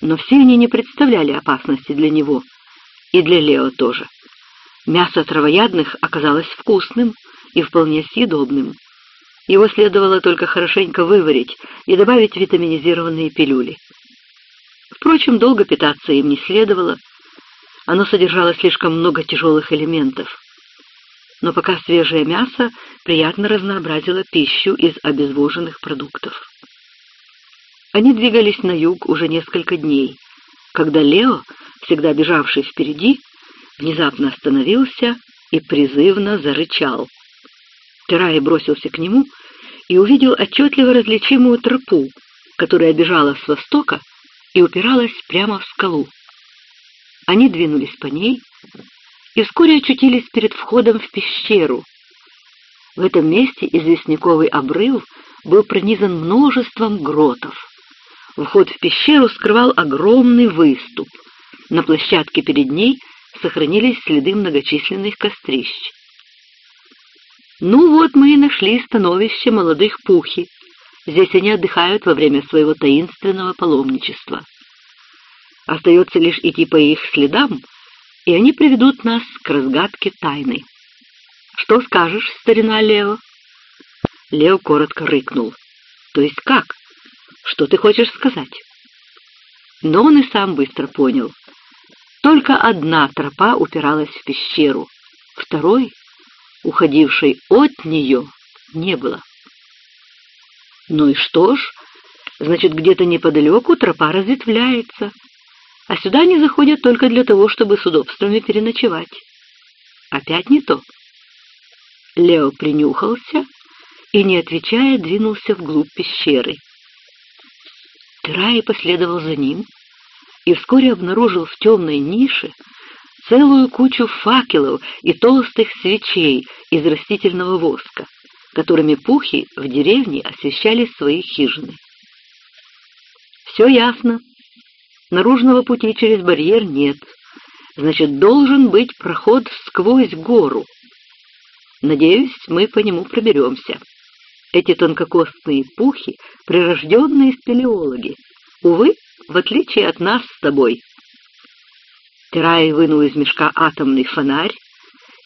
Но все они не представляли опасности для него, и для Лео тоже. Мясо травоядных оказалось вкусным и вполне съедобным. Его следовало только хорошенько выварить и добавить витаминизированные пилюли. Впрочем, долго питаться им не следовало. Оно содержало слишком много тяжелых элементов. Но пока свежее мясо приятно разнообразило пищу из обезвоженных продуктов. Они двигались на юг уже несколько дней, когда Лео, всегда бежавший впереди, внезапно остановился и призывно зарычал. Терай бросился к нему и увидел отчетливо различимую тропу, которая бежала с востока и упиралась прямо в скалу. Они двинулись по ней и вскоре очутились перед входом в пещеру. В этом месте известняковый обрыв был пронизан множеством гротов. Вход в пещеру скрывал огромный выступ. На площадке перед ней сохранились следы многочисленных кострищ. «Ну вот мы и нашли становище молодых пухи. Здесь они отдыхают во время своего таинственного паломничества. Остается лишь идти по их следам, и они приведут нас к разгадке тайны. Что скажешь, старина Лео?» Лео коротко рыкнул. «То есть как? Что ты хочешь сказать?» Но он и сам быстро понял. Только одна тропа упиралась в пещеру, второй, уходившей от нее, не было. Ну и что ж, значит, где-то неподалеку тропа разветвляется, а сюда они заходят только для того, чтобы с удобствами переночевать. Опять не то. Лео принюхался и, не отвечая, двинулся вглубь пещеры. Трай последовал за ним и вскоре обнаружил в темной нише целую кучу факелов и толстых свечей из растительного воска, которыми пухи в деревне освещали свои хижины. Все ясно. Наружного пути через барьер нет. Значит, должен быть проход сквозь гору. Надеюсь, мы по нему проберемся. Эти тонкокостные пухи — прирожденные спелеологи. Увы, в отличие от нас с тобой. Терай вынул из мешка атомный фонарь,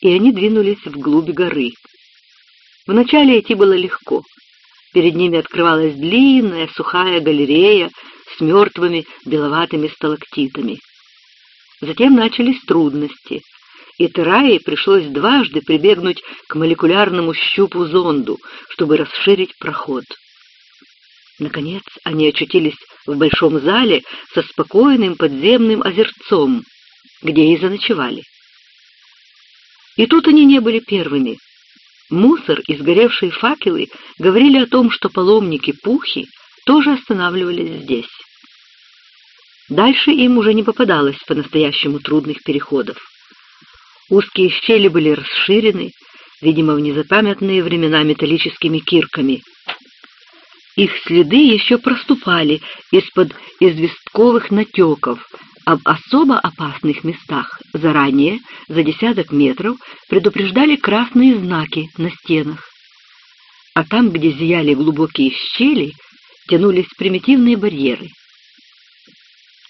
и они двинулись вглубь горы. Вначале идти было легко. Перед ними открывалась длинная сухая галерея с мертвыми беловатыми сталактитами. Затем начались трудности, и Терае пришлось дважды прибегнуть к молекулярному щупу-зонду, чтобы расширить проход. Наконец они очутились в большом зале со спокойным подземным озерцом, где и заночевали. И тут они не были первыми. Мусор и сгоревшие факелы говорили о том, что паломники-пухи тоже останавливались здесь. Дальше им уже не попадалось по-настоящему трудных переходов. Узкие щели были расширены, видимо, в незапамятные времена металлическими кирками — их следы еще проступали из-под известковых натеков, в особо опасных местах заранее, за десяток метров, предупреждали красные знаки на стенах. А там, где зияли глубокие щели, тянулись примитивные барьеры.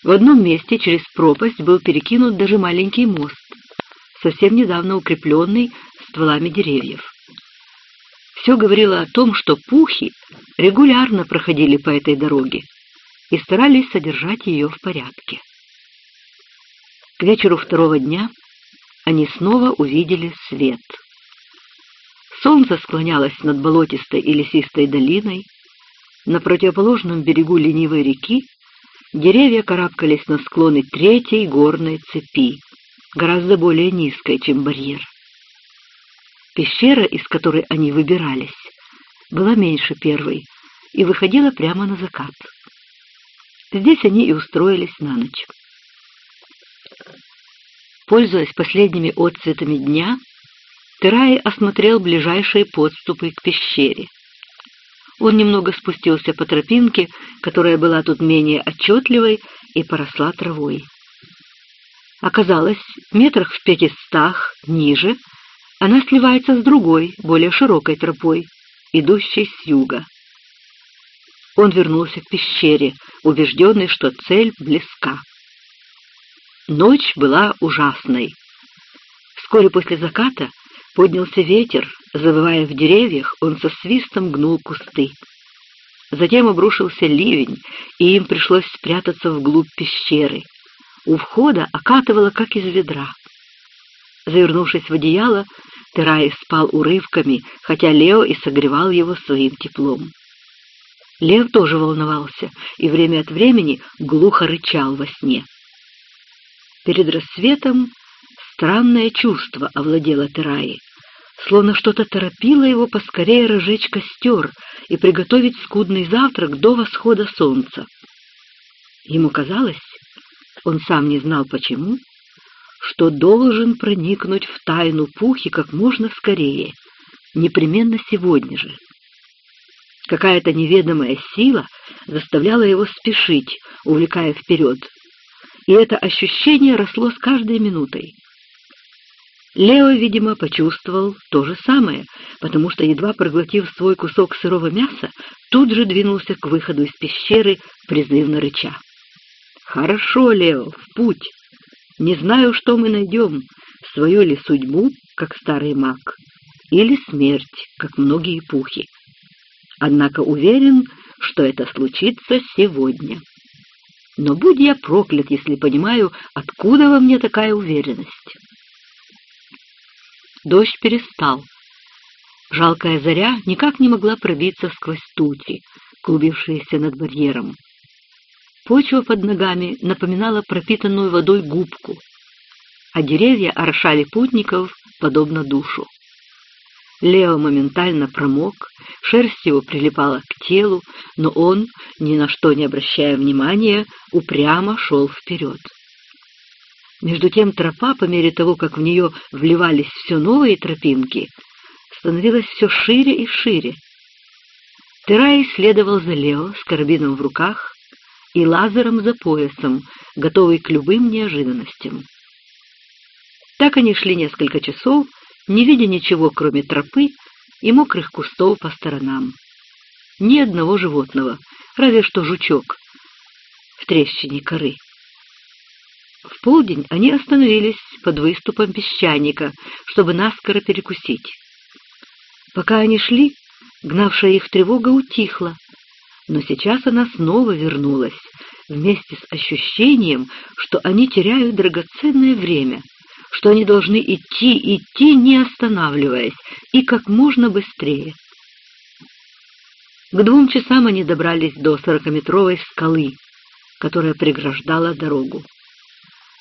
В одном месте через пропасть был перекинут даже маленький мост, совсем недавно укрепленный стволами деревьев. Все говорило о том, что пухи регулярно проходили по этой дороге и старались содержать ее в порядке. К вечеру второго дня они снова увидели свет. Солнце склонялось над болотистой и лесистой долиной, на противоположном берегу ленивой реки деревья карабкались на склоны третьей горной цепи, гораздо более низкой, чем барьер. Пещера, из которой они выбирались, была меньше первой и выходила прямо на закат. Здесь они и устроились на ночь. Пользуясь последними отцветами дня, Терай осмотрел ближайшие подступы к пещере. Он немного спустился по тропинке, которая была тут менее отчетливой и поросла травой. Оказалось, метрах в пятистах ниже она сливается с другой, более широкой тропой, идущей с юга. Он вернулся к пещере, убежденный, что цель близка. Ночь была ужасной. Вскоре после заката поднялся ветер, завывая в деревьях, он со свистом гнул кусты. Затем обрушился ливень, и им пришлось спрятаться вглубь пещеры. У входа окатывало, как из ведра. Завернувшись в одеяло, Терай спал урывками, хотя Лео и согревал его своим теплом. Лев тоже волновался и время от времени глухо рычал во сне. Перед рассветом странное чувство овладело Тераи, словно что-то торопило его поскорее разжечь костер и приготовить скудный завтрак до восхода солнца. Ему казалось, он сам не знал почему, что должен проникнуть в тайну Пухи как можно скорее, непременно сегодня же. Какая-то неведомая сила заставляла его спешить, увлекая вперед, и это ощущение росло с каждой минутой. Лео, видимо, почувствовал то же самое, потому что, едва проглотив свой кусок сырого мяса, тут же двинулся к выходу из пещеры, призывно рыча. «Хорошо, Лео, в путь. Не знаю, что мы найдем, свою ли судьбу, как старый маг, или смерть, как многие пухи. Однако уверен, что это случится сегодня. Но будь я проклят, если понимаю, откуда во мне такая уверенность». Дождь перестал. Жалкая заря никак не могла пробиться сквозь тучи, клубившиеся над барьером. Почва под ногами напоминала пропитанную водой губку, а деревья орошали путников, подобно душу. Лео моментально промок, шерсть его прилипала к телу, но он, ни на что не обращая внимания, упрямо шел вперед. Между тем тропа, по мере того, как в нее вливались все новые тропинки, становилась все шире и шире. Терай следовал за Лео с карабином в руках и лазером за поясом, готовый к любым неожиданностям. Так они шли несколько часов, не видя ничего, кроме тропы и мокрых кустов по сторонам. Ни одного животного, разве что жучок в трещине коры. В полдень они остановились под выступом песчаника, чтобы наскоро перекусить. Пока они шли, гнавшая их тревога утихла, но сейчас она снова вернулась, вместе с ощущением, что они теряют драгоценное время, что они должны идти, идти, не останавливаясь, и как можно быстрее. К двум часам они добрались до сорокаметровой скалы, которая преграждала дорогу.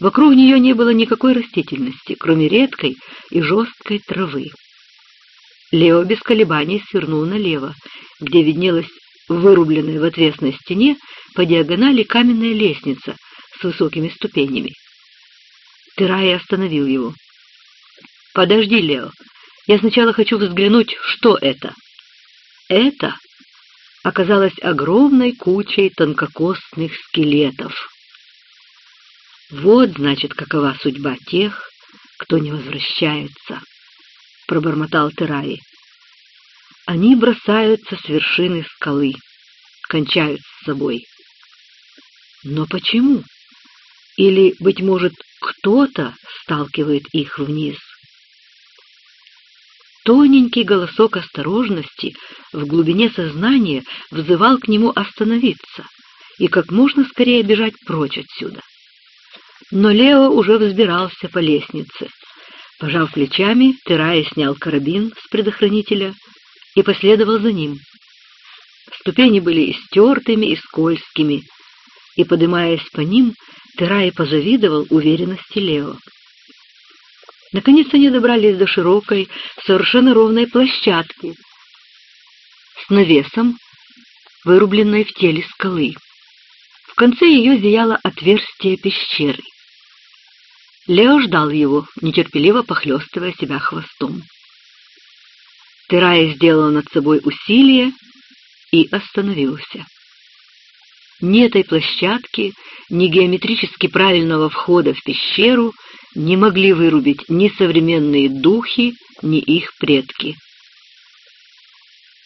Вокруг нее не было никакой растительности, кроме редкой и жесткой травы. Лео без колебаний свернул налево, где виднелась вырубленная в отвесной стене по диагонали каменная лестница с высокими ступенями. Терай остановил его. «Подожди, Лео, я сначала хочу взглянуть, что это». Это оказалось огромной кучей тонкокостных скелетов. Вот, значит, какова судьба тех, кто не возвращается, — пробормотал Тераи. Они бросаются с вершины скалы, кончают с собой. Но почему? Или, быть может, кто-то сталкивает их вниз? Тоненький голосок осторожности в глубине сознания взывал к нему остановиться и как можно скорее бежать прочь отсюда. Но Лео уже взбирался по лестнице. Пожав плечами, Терай снял карабин с предохранителя и последовал за ним. Ступени были истертыми и скользкими, и, подымаясь по ним, Терай позавидовал уверенности Лео. Наконец они добрались до широкой, совершенно ровной площадки с навесом, вырубленной в теле скалы. В конце ее зияло отверстие пещеры. Лео ждал его, нетерпеливо похлестывая себя хвостом. Терай сделал над собой усилие и остановился. Ни этой площадки, ни геометрически правильного входа в пещеру не могли вырубить ни современные духи, ни их предки.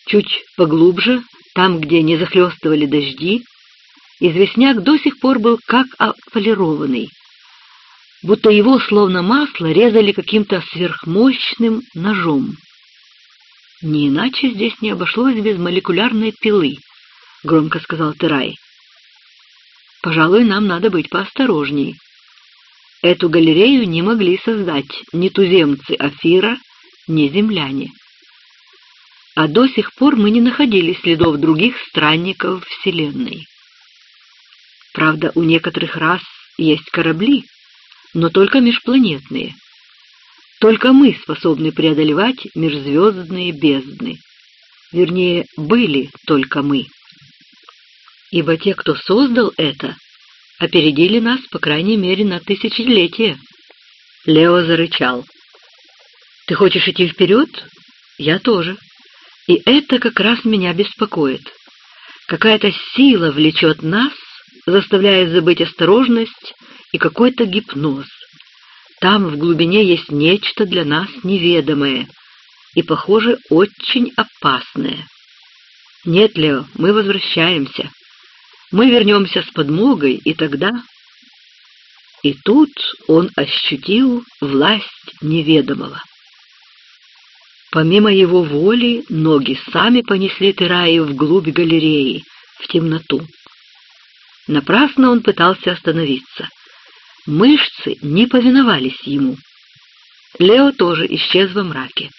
Чуть поглубже, там, где не захлестывали дожди, известняк до сих пор был как отполированный, будто его, словно масло, резали каким-то сверхмощным ножом. «Не иначе здесь не обошлось без молекулярной пилы», — громко сказал Терай. «Пожалуй, нам надо быть поосторожней. Эту галерею не могли создать ни туземцы Афира, ни земляне. А до сих пор мы не находили следов других странников Вселенной. Правда, у некоторых рас есть корабли, но только межпланетные. Только мы способны преодолевать межзвездные бездны. Вернее, были только мы. Ибо те, кто создал это, опередили нас, по крайней мере, на тысячелетие. Лео зарычал. «Ты хочешь идти вперед? Я тоже. И это как раз меня беспокоит. Какая-то сила влечет нас, заставляя забыть осторожность и какой-то гипноз. Там в глубине есть нечто для нас неведомое и, похоже, очень опасное. Нет, Лео, мы возвращаемся. Мы вернемся с подмогой, и тогда... И тут он ощутил власть неведомого. Помимо его воли, ноги сами понесли Тераи вглубь галереи, в темноту. Напрасно он пытался остановиться. Мышцы не повиновались ему. Лео тоже исчез во мраке.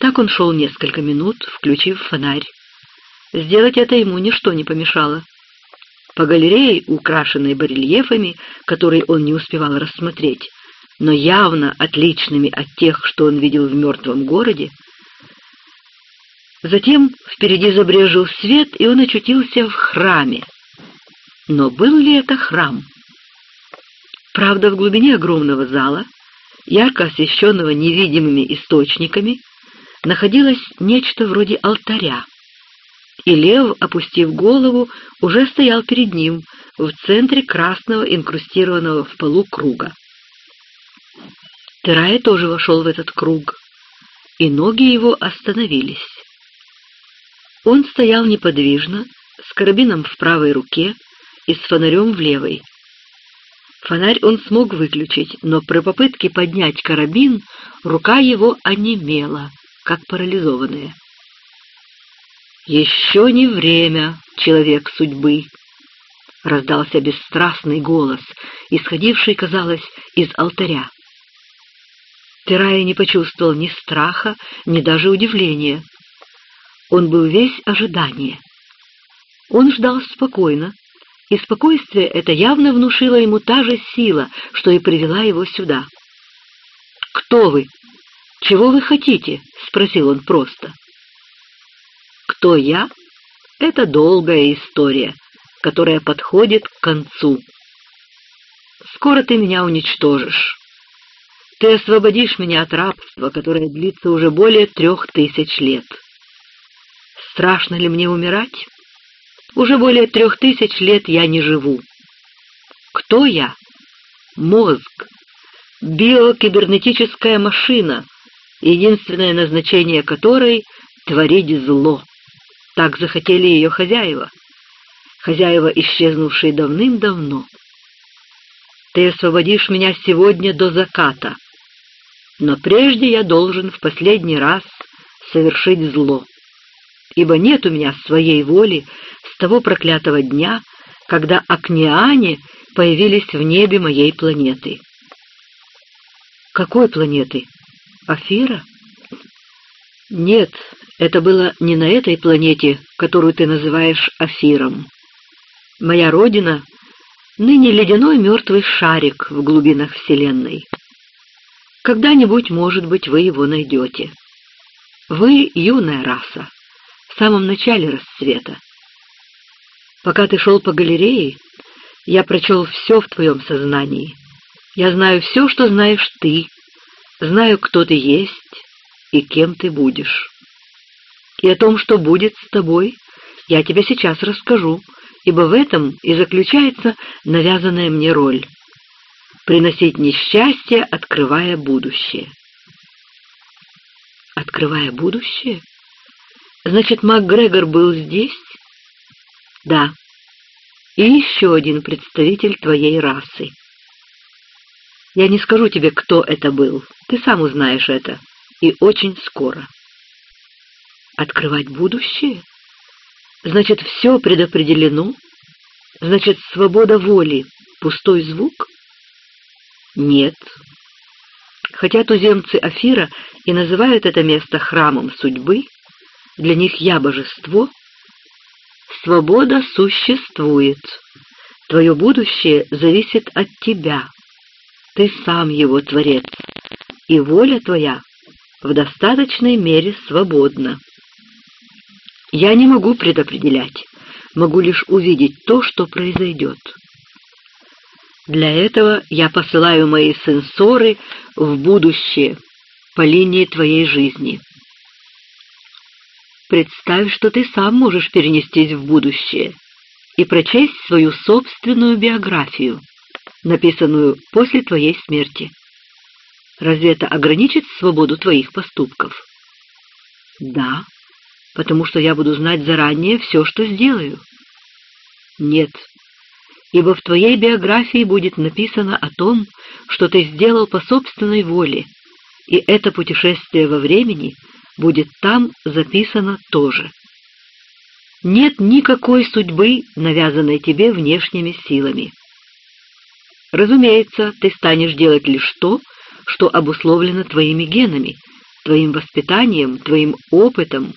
Так он шел несколько минут, включив фонарь. Сделать это ему ничто не помешало. По галерее, украшенной барельефами, которые он не успевал рассмотреть, но явно отличными от тех, что он видел в мертвом городе. Затем впереди забрежил свет, и он очутился в храме. Но был ли это храм? Правда, в глубине огромного зала, ярко освещенного невидимыми источниками, находилось нечто вроде алтаря. И лев, опустив голову, уже стоял перед ним, в центре красного инкрустированного в полу круга. Терая тоже вошел в этот круг, и ноги его остановились. Он стоял неподвижно, с карабином в правой руке и с фонарем в левой. Фонарь он смог выключить, но при попытке поднять карабин рука его онемела, как парализованная. «Еще не время, человек судьбы!» — раздался бесстрастный голос, исходивший, казалось, из алтаря. Терая не почувствовал ни страха, ни даже удивления. Он был весь ожидание. Он ждал спокойно, и спокойствие это явно внушило ему та же сила, что и привела его сюда. «Кто вы? Чего вы хотите?» — спросил он просто. «Кто я?» — это долгая история, которая подходит к концу. «Скоро ты меня уничтожишь. Ты освободишь меня от рабства, которое длится уже более трех тысяч лет. Страшно ли мне умирать? Уже более трех тысяч лет я не живу. Кто я? Мозг. Биокибернетическая машина, единственное назначение которой — творить зло. Так захотели ее хозяева. Хозяева, исчезнувшие давным-давно. Ты освободишь меня сегодня до заката — но прежде я должен в последний раз совершить зло, ибо нет у меня своей воли того проклятого дня, когда акнеане появились в небе моей планеты. Какой планеты? Афира? Нет, это было не на этой планете, которую ты называешь Афиром. Моя родина — ныне ледяной мертвый шарик в глубинах Вселенной. Когда-нибудь, может быть, вы его найдете. Вы — юная раса, в самом начале расцвета. Пока ты шел по галерее, я прочел все в твоем сознании. Я знаю все, что знаешь ты, знаю, кто ты есть и кем ты будешь. И о том, что будет с тобой, я тебе сейчас расскажу, ибо в этом и заключается навязанная мне роль приносить несчастье, открывая будущее. Открывая будущее? Значит, МакГрегор был здесь? Да. И еще один представитель твоей расы. Я не скажу тебе, кто это был. Ты сам узнаешь это. И очень скоро. Открывать будущее? Значит, все предопределено? Значит, свобода воли — пустой звук? Нет. Хотя туземцы Афира и называют это место храмом судьбы, для них я божество, свобода существует. Твое будущее зависит от тебя. Ты сам его творец, и воля твоя в достаточной мере свободна. Я не могу предопределять. могу лишь увидеть то, что произойдет. Для этого я посылаю мои сенсоры в будущее по линии твоей жизни. Представь, что ты сам можешь перенестись в будущее и прочесть свою собственную биографию, написанную после твоей смерти. Разве это ограничит свободу твоих поступков? Да, потому что я буду знать заранее все, что сделаю. Нет, ибо в твоей биографии будет написано о том, что ты сделал по собственной воле, и это путешествие во времени будет там записано тоже. Нет никакой судьбы, навязанной тебе внешними силами. Разумеется, ты станешь делать лишь то, что обусловлено твоими генами, твоим воспитанием, твоим опытом,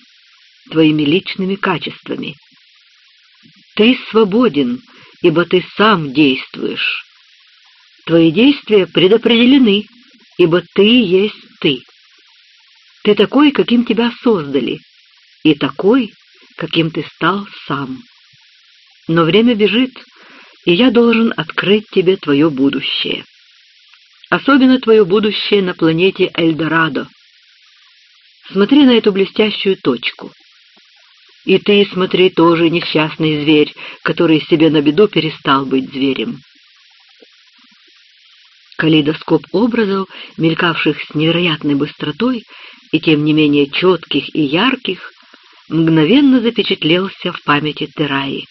твоими личными качествами. Ты свободен, ибо ты сам действуешь. Твои действия предопределены, ибо ты есть ты. Ты такой, каким тебя создали, и такой, каким ты стал сам. Но время бежит, и я должен открыть тебе твое будущее. Особенно твое будущее на планете Эльдорадо. Смотри на эту блестящую точку. И ты смотри тоже, несчастный зверь, который себе на беду перестал быть зверем. Калейдоскоп образов, мелькавших с невероятной быстротой и тем не менее четких и ярких, мгновенно запечатлелся в памяти Тераи.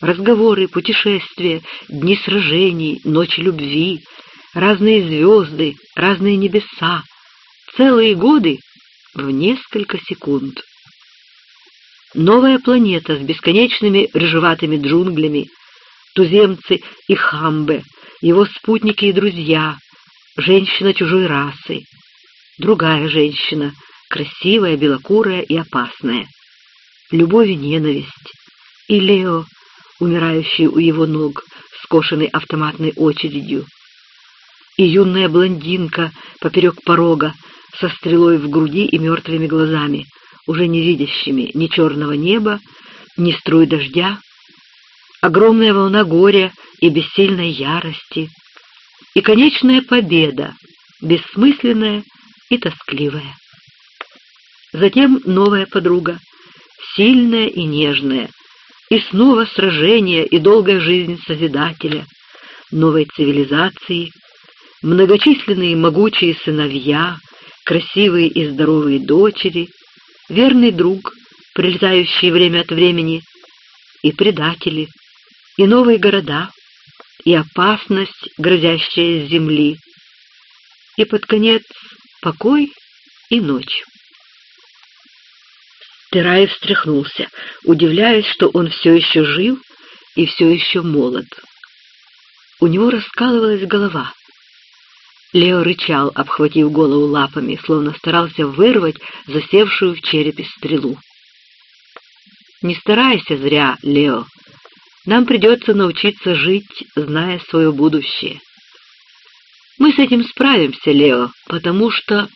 Разговоры, путешествия, дни сражений, ночи любви, разные звезды, разные небеса, целые годы в несколько секунд. Новая планета с бесконечными рыжеватыми джунглями, туземцы и хамбе, его спутники и друзья, женщина чужой расы, другая женщина, красивая, белокурая и опасная, любовь и ненависть, и Лео, умирающий у его ног, скошенный автоматной очередью, и юная блондинка поперек порога со стрелой в груди и мертвыми глазами, уже не видящими ни черного неба, ни струй дождя, огромная волна горя и бессильной ярости, и конечная победа, бессмысленная и тоскливая. Затем новая подруга, сильная и нежная, и снова сражение и долгая жизнь Созидателя, новой цивилизации, многочисленные могучие сыновья, красивые и здоровые дочери — верный друг, прилетающий время от времени, и предатели, и новые города, и опасность, грозящая с земли, и под конец покой и ночь. Тераев встряхнулся, удивляясь, что он все еще жив и все еще молод. У него раскалывалась голова. Лео рычал, обхватив голову лапами, словно старался вырвать засевшую в черепе стрелу. «Не старайся зря, Лео. Нам придется научиться жить, зная свое будущее. Мы с этим справимся, Лео, потому что...»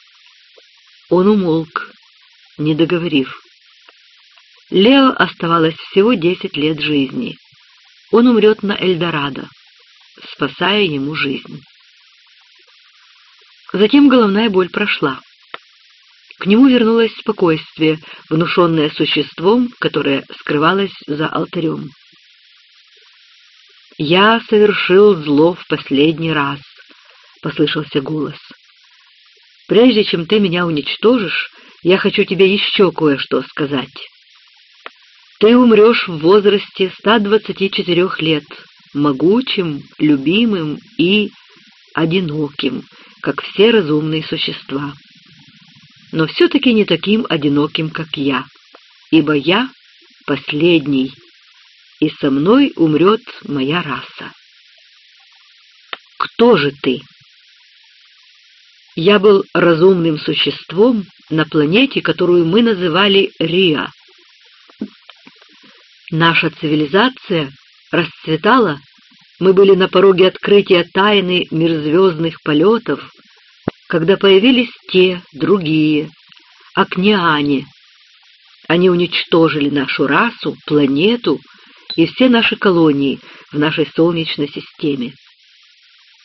Он умолк, не договорив. Лео оставалось всего десять лет жизни. Он умрет на Эльдорадо, спасая ему жизнь. Затем головная боль прошла. К нему вернулось спокойствие, внушенное существом, которое скрывалось за алтарем. «Я совершил зло в последний раз», — послышался голос. «Прежде чем ты меня уничтожишь, я хочу тебе еще кое-что сказать. Ты умрешь в возрасте 124 лет, могучим, любимым и одиноким, как все разумные существа. Но все-таки не таким одиноким, как я, ибо я последний, и со мной умрет моя раса. Кто же ты? Я был разумным существом на планете, которую мы называли Риа. Наша цивилизация расцветала мы были на пороге открытия тайны межзвездных полетов, когда появились те, другие, акниане. Они уничтожили нашу расу, планету и все наши колонии в нашей Солнечной системе.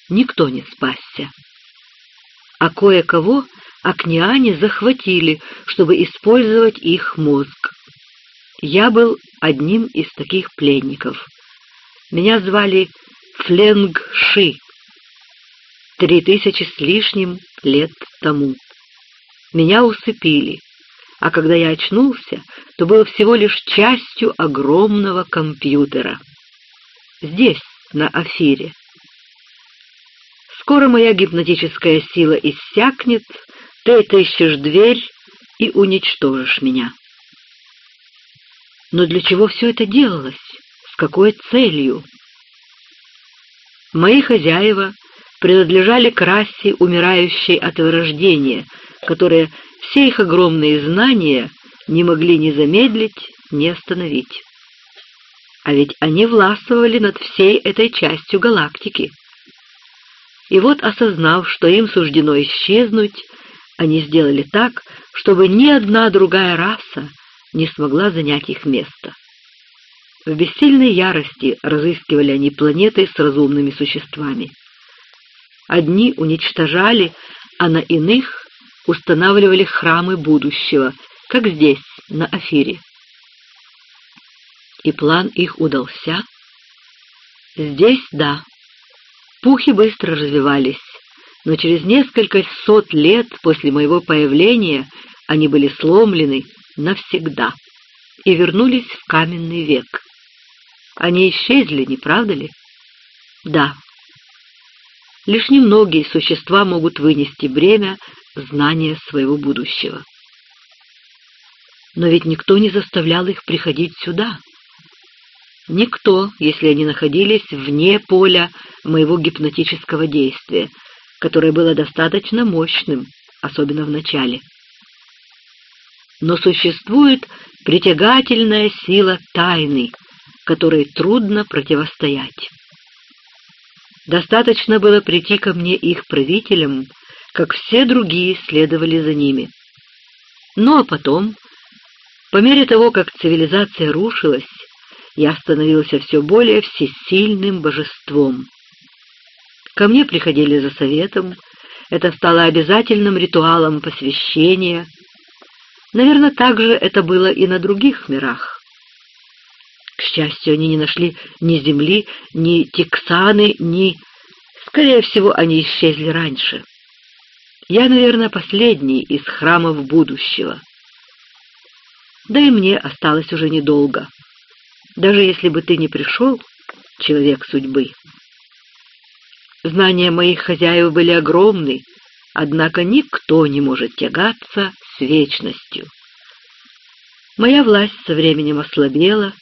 Никто не спасся. А кое-кого акниане захватили, чтобы использовать их мозг. Я был одним из таких пленников. Меня звали Фленг-Ши. Три тысячи с лишним лет тому. Меня усыпили, а когда я очнулся, то был всего лишь частью огромного компьютера. Здесь, на Афире. Скоро моя гипнотическая сила иссякнет, ты отыщешь дверь и уничтожишь меня. Но для чего все это делалось? С какой целью? Мои хозяева принадлежали к расе, умирающей от вырождения, которые все их огромные знания не могли ни замедлить, ни остановить. А ведь они властвовали над всей этой частью галактики. И вот, осознав, что им суждено исчезнуть, они сделали так, чтобы ни одна другая раса не смогла занять их место. В бессильной ярости разыскивали они планеты с разумными существами. Одни уничтожали, а на иных устанавливали храмы будущего, как здесь, на Афире. И план их удался? Здесь — да. Пухи быстро развивались, но через несколько сот лет после моего появления они были сломлены навсегда и вернулись в каменный век. Они исчезли, не правда ли? Да. Лишь немногие существа могут вынести бремя знания своего будущего. Но ведь никто не заставлял их приходить сюда. Никто, если они находились вне поля моего гипнотического действия, которое было достаточно мощным, особенно в начале. Но существует притягательная сила тайны, которой трудно противостоять. Достаточно было прийти ко мне их правителям, как все другие следовали за ними. Ну а потом, по мере того, как цивилизация рушилась, я становился все более всесильным божеством. Ко мне приходили за советом, это стало обязательным ритуалом посвящения. Наверное, так же это было и на других мирах. К счастью, они не нашли ни земли, ни тексаны, ни... Скорее всего, они исчезли раньше. Я, наверное, последний из храмов будущего. Да и мне осталось уже недолго. Даже если бы ты не пришел, человек судьбы. Знания моих хозяев были огромны, однако никто не может тягаться с вечностью. Моя власть со временем ослабела,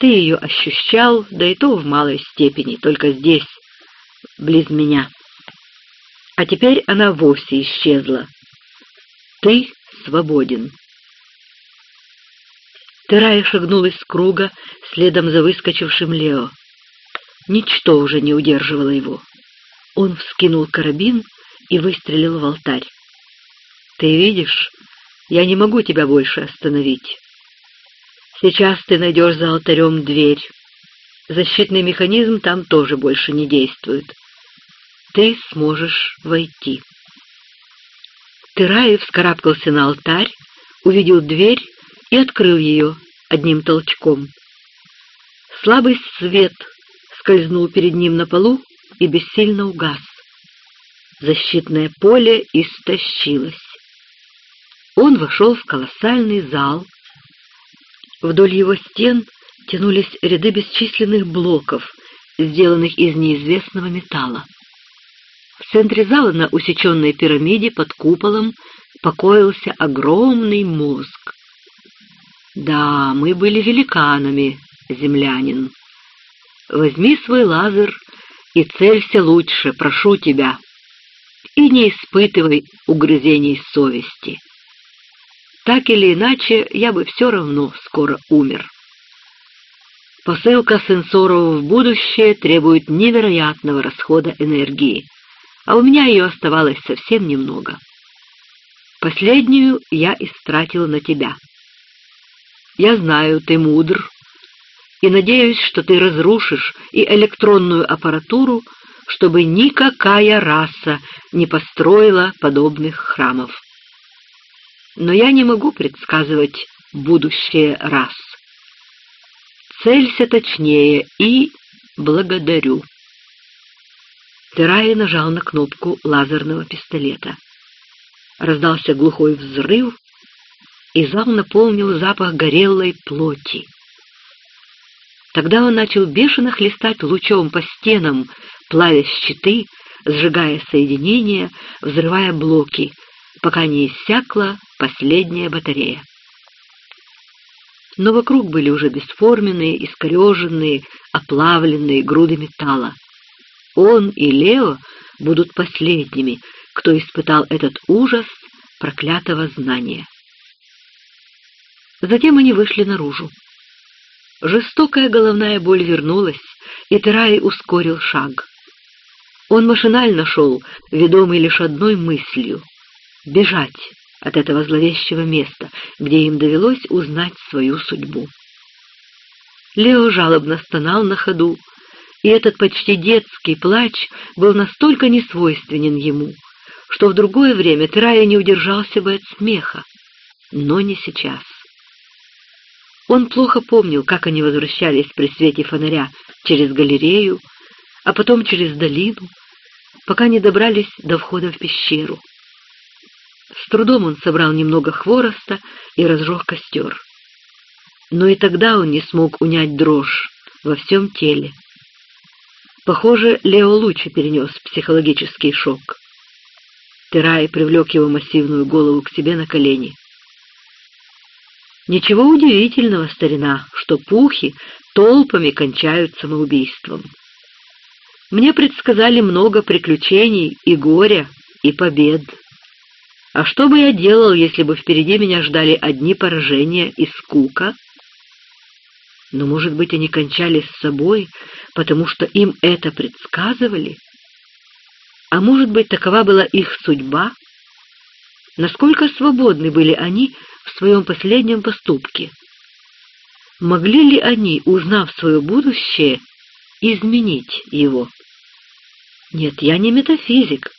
ты ее ощущал, да и то в малой степени, только здесь, близ меня. А теперь она вовсе исчезла. Ты свободен. Терая шагнул из круга следом за выскочившим Лео. Ничто уже не удерживало его. Он вскинул карабин и выстрелил в алтарь. «Ты видишь, я не могу тебя больше остановить. Сейчас ты найдешь за алтарем дверь. Защитный механизм там тоже больше не действует. Ты сможешь войти. Тыраев вскарабкался на алтарь, увидел дверь и открыл ее одним толчком. Слабый свет скользнул перед ним на полу и бессильно угас. Защитное поле истощилось. Он вошел в колоссальный зал, Вдоль его стен тянулись ряды бесчисленных блоков, сделанных из неизвестного металла. В центре зала на усеченной пирамиде под куполом покоился огромный мозг. Да, мы были великанами, землянин. Возьми свой лазер и целься лучше, прошу тебя, и не испытывай угрызений совести. Так или иначе, я бы все равно скоро умер. Посылка сенсоров в будущее требует невероятного расхода энергии, а у меня ее оставалось совсем немного. Последнюю я истратил на тебя. Я знаю, ты мудр, и надеюсь, что ты разрушишь и электронную аппаратуру, чтобы никакая раса не построила подобных храмов. Но я не могу предсказывать будущее рас. Целься точнее и благодарю. Терай нажал на кнопку лазерного пистолета. Раздался глухой взрыв, и зал наполнил запах горелой плоти. Тогда он начал бешено хлестать лучом по стенам, плавя щиты, сжигая соединения, взрывая блоки, пока не иссякла последняя батарея. Но вокруг были уже бесформенные, искореженные, оплавленные груды металла. Он и Лео будут последними, кто испытал этот ужас проклятого знания. Затем они вышли наружу. Жестокая головная боль вернулась, и Терай ускорил шаг. Он машинально шел, ведомый лишь одной мыслью — бежать от этого зловещего места, где им довелось узнать свою судьбу. Лео жалобно стонал на ходу, и этот почти детский плач был настолько несвойственен ему, что в другое время Терая не удержался бы от смеха, но не сейчас. Он плохо помнил, как они возвращались при свете фонаря через галерею, а потом через долину, пока не добрались до входа в пещеру. С трудом он собрал немного хвороста и разжег костер. Но и тогда он не смог унять дрожь во всем теле. Похоже, Лео лучше перенес психологический шок. Терай привлек его массивную голову к себе на колени. Ничего удивительного, старина, что пухи толпами кончают самоубийством. Мне предсказали много приключений и горя, и побед. А что бы я делал, если бы впереди меня ждали одни поражения и скука? Но, может быть, они кончали с собой, потому что им это предсказывали? А может быть, такова была их судьба? Насколько свободны были они в своем последнем поступке. Могли ли они, узнав свое будущее, изменить его? Нет, я не метафизик,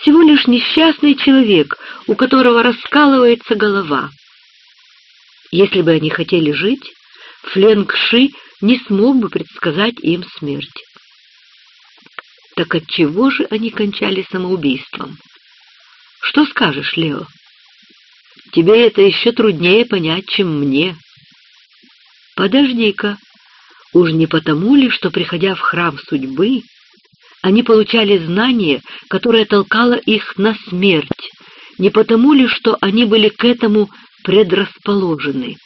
всего лишь несчастный человек, у которого раскалывается голова. Если бы они хотели жить, Фленг Ши не смог бы предсказать им смерть. Так от чего же они кончали самоубийством? Что скажешь, Лео? Тебе это еще труднее понять, чем мне. Подожди-ка, уж не потому ли, что, приходя в храм судьбы, они получали знание, которое толкало их на смерть, не потому ли, что они были к этому предрасположены.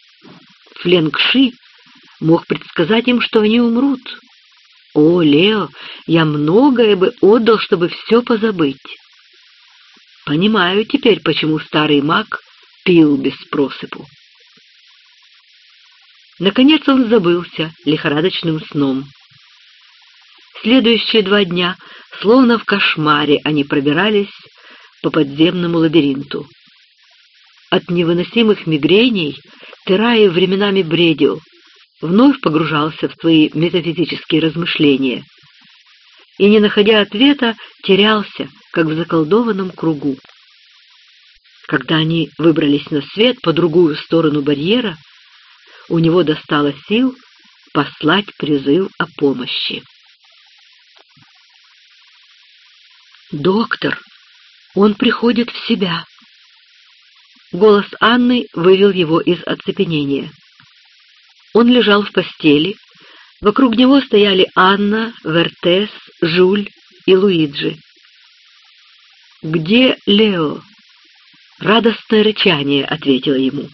Фленгши мог предсказать им, что они умрут. О, Лео, я многое бы отдал, чтобы все позабыть. Понимаю теперь, почему старый маг пил без просыпу. Наконец он забылся лихорадочным сном. Следующие два дня, словно в кошмаре, они пробирались по подземному лабиринту. От невыносимых мигрений Терай временами бредил, вновь погружался в свои метафизические размышления и, не находя ответа, терялся, как в заколдованном кругу. Когда они выбрались на свет по другую сторону барьера, у него достало сил послать призыв о помощи. «Доктор, он приходит в себя!» Голос Анны вывел его из оцепенения. Он лежал в постели, вокруг него стояли Анна, Вертес, Жуль и Луиджи. «Где Лео?» Радостное рычание ответило ему.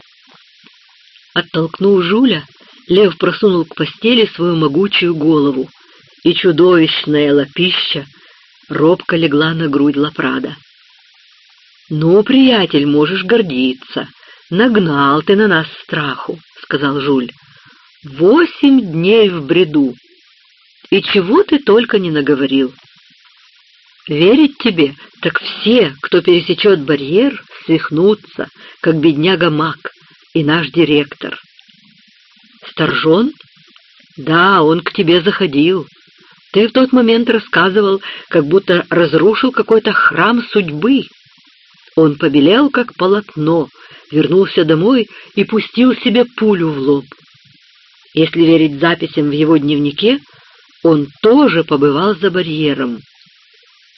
Оттолкнув Жуля, лев просунул к постели свою могучую голову, и чудовищная лапища робко легла на грудь Лапрада. «Ну, приятель, можешь гордиться. Нагнал ты на нас страху», — сказал Жуль. «Восемь дней в бреду. И чего ты только не наговорил. Верить тебе, так все, кто пересечет барьер, свихнутся, как бедняга Мак и наш директор. Сторжен? Да, он к тебе заходил. Ты в тот момент рассказывал, как будто разрушил какой-то храм судьбы. Он побелел, как полотно, вернулся домой и пустил себе пулю в лоб. Если верить записям в его дневнике, он тоже побывал за барьером.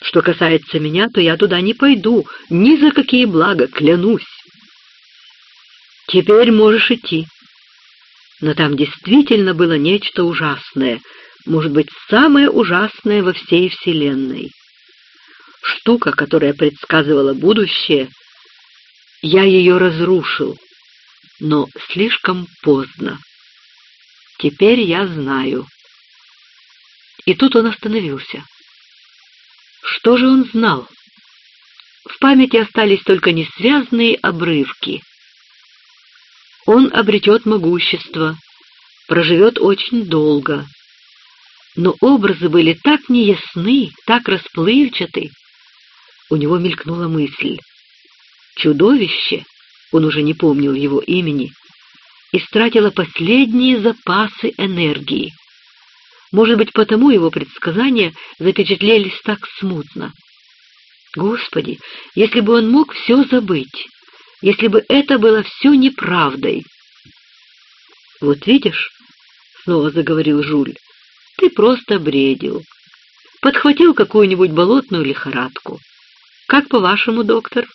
Что касается меня, то я туда не пойду, ни за какие блага, клянусь. Теперь можешь идти. Но там действительно было нечто ужасное, может быть, самое ужасное во всей Вселенной. Штука, которая предсказывала будущее, я ее разрушил, но слишком поздно. Теперь я знаю. И тут он остановился. Что же он знал? В памяти остались только несвязные обрывки. Он обретет могущество, проживет очень долго. Но образы были так неясны, так расплывчаты. У него мелькнула мысль. Чудовище, он уже не помнил его имени, истратило последние запасы энергии. Может быть, потому его предсказания запечатлелись так смутно. Господи, если бы он мог все забыть, если бы это было все неправдой. «Вот видишь», — снова заговорил Жуль, — «ты просто бредил. Подхватил какую-нибудь болотную лихорадку. Как по-вашему, доктор?»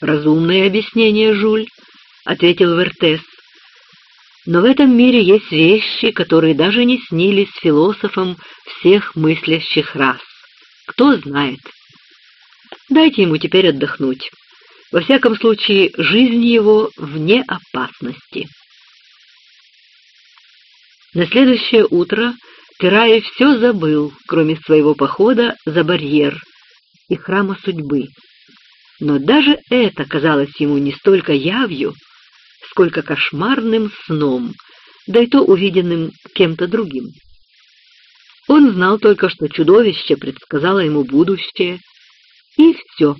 «Разумное объяснение, Жуль», — ответил Вертес. Но в этом мире есть вещи, которые даже не снились философам всех мыслящих рас. Кто знает. Дайте ему теперь отдохнуть. Во всяком случае, жизнь его вне опасности. На следующее утро Тирай все забыл, кроме своего похода за барьер и храма судьбы. Но даже это казалось ему не столько явью, сколько кошмарным сном, да и то увиденным кем-то другим. Он знал только, что чудовище предсказало ему будущее, и все.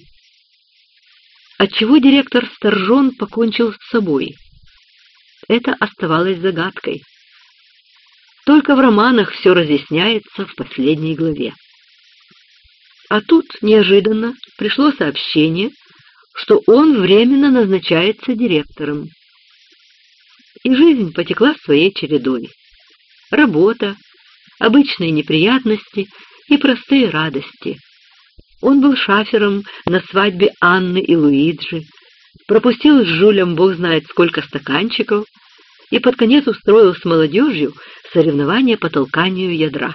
Отчего директор Сторжон покончил с собой? Это оставалось загадкой. Только в романах все разъясняется в последней главе. А тут неожиданно пришло сообщение, что он временно назначается директором и жизнь потекла своей чередой. Работа, обычные неприятности и простые радости. Он был шафером на свадьбе Анны и Луиджи, пропустил с Жулем бог знает сколько стаканчиков и под конец устроил с молодежью соревнования по толканию ядра.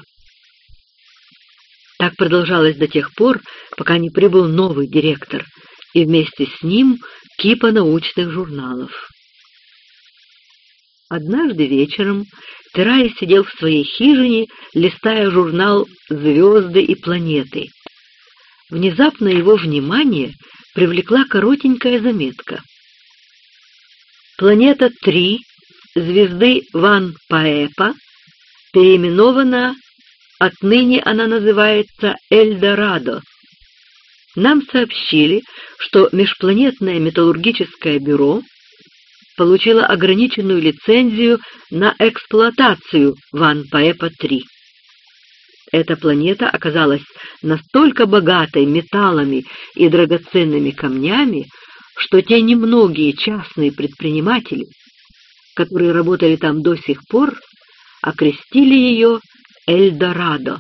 Так продолжалось до тех пор, пока не прибыл новый директор, и вместе с ним кипа научных журналов. Однажды вечером Терая сидел в своей хижине, листая журнал «Звезды и планеты». Внезапно его внимание привлекла коротенькая заметка. Планета 3 звезды Ван Паэпа переименована, отныне она называется Эльдорадо. Нам сообщили, что Межпланетное металлургическое бюро получила ограниченную лицензию на эксплуатацию Ван Паэпа-3. Эта планета оказалась настолько богатой металлами и драгоценными камнями, что те немногие частные предприниматели, которые работали там до сих пор, окрестили ее Эльдорадо.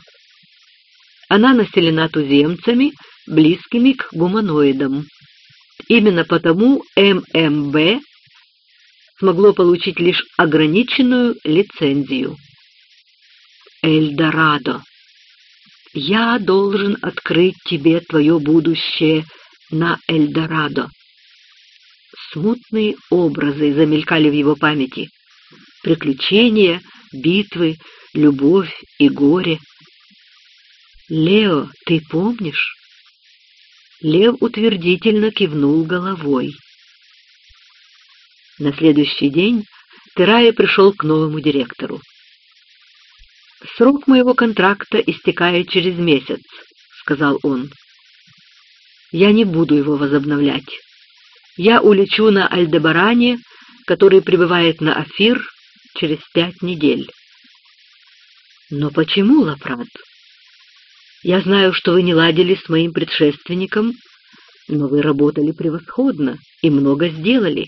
Она населена туземцами, близкими к гуманоидам. Именно потому ММБ смогло получить лишь ограниченную лицензию. Эльдорадо. Я должен открыть тебе твое будущее на Эльдорадо. Смутные образы замелькали в его памяти. Приключения, битвы, любовь и горе. «Лео, ты помнишь?» Лев утвердительно кивнул головой. На следующий день Терая пришел к новому директору. «Срок моего контракта истекает через месяц», — сказал он. «Я не буду его возобновлять. Я улечу на Альдебаране который прибывает на Афир через пять недель. Но почему, Лапрат? Я знаю, что вы не ладили с моим предшественником, но вы работали превосходно и много сделали.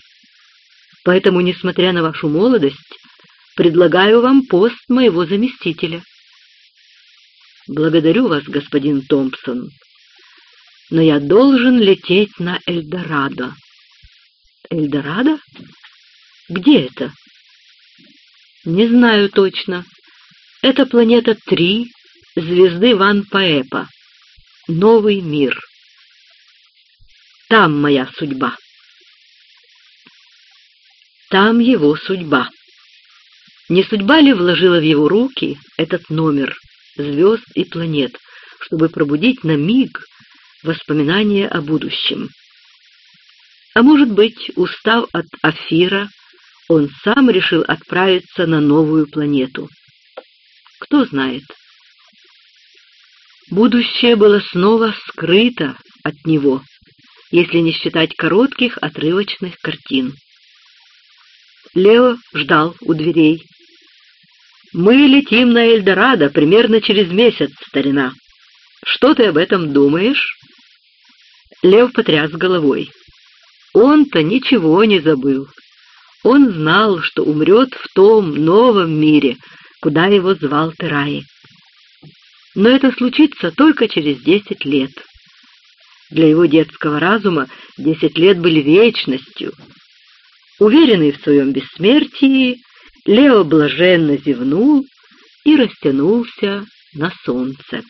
Поэтому, несмотря на вашу молодость, предлагаю вам пост моего заместителя. Благодарю вас, господин Томпсон, но я должен лететь на Эльдорадо. Эльдорадо? Где это? Не знаю точно. Это планета 3 звезды Ван Паэпа. Новый мир. Там моя судьба. Там его судьба. Не судьба ли вложила в его руки этот номер звезд и планет, чтобы пробудить на миг воспоминания о будущем? А может быть, устав от Афира, он сам решил отправиться на новую планету. Кто знает. Будущее было снова скрыто от него, если не считать коротких отрывочных картин. Лео ждал у дверей. «Мы летим на Эльдорадо примерно через месяц, старина. Что ты об этом думаешь?» Лев потряс головой. Он-то ничего не забыл. Он знал, что умрет в том новом мире, куда его звал Тераи. Но это случится только через десять лет. Для его детского разума десять лет были вечностью. Уверенный в своем бессмертии, Лео блаженно зевнул и растянулся на солнце.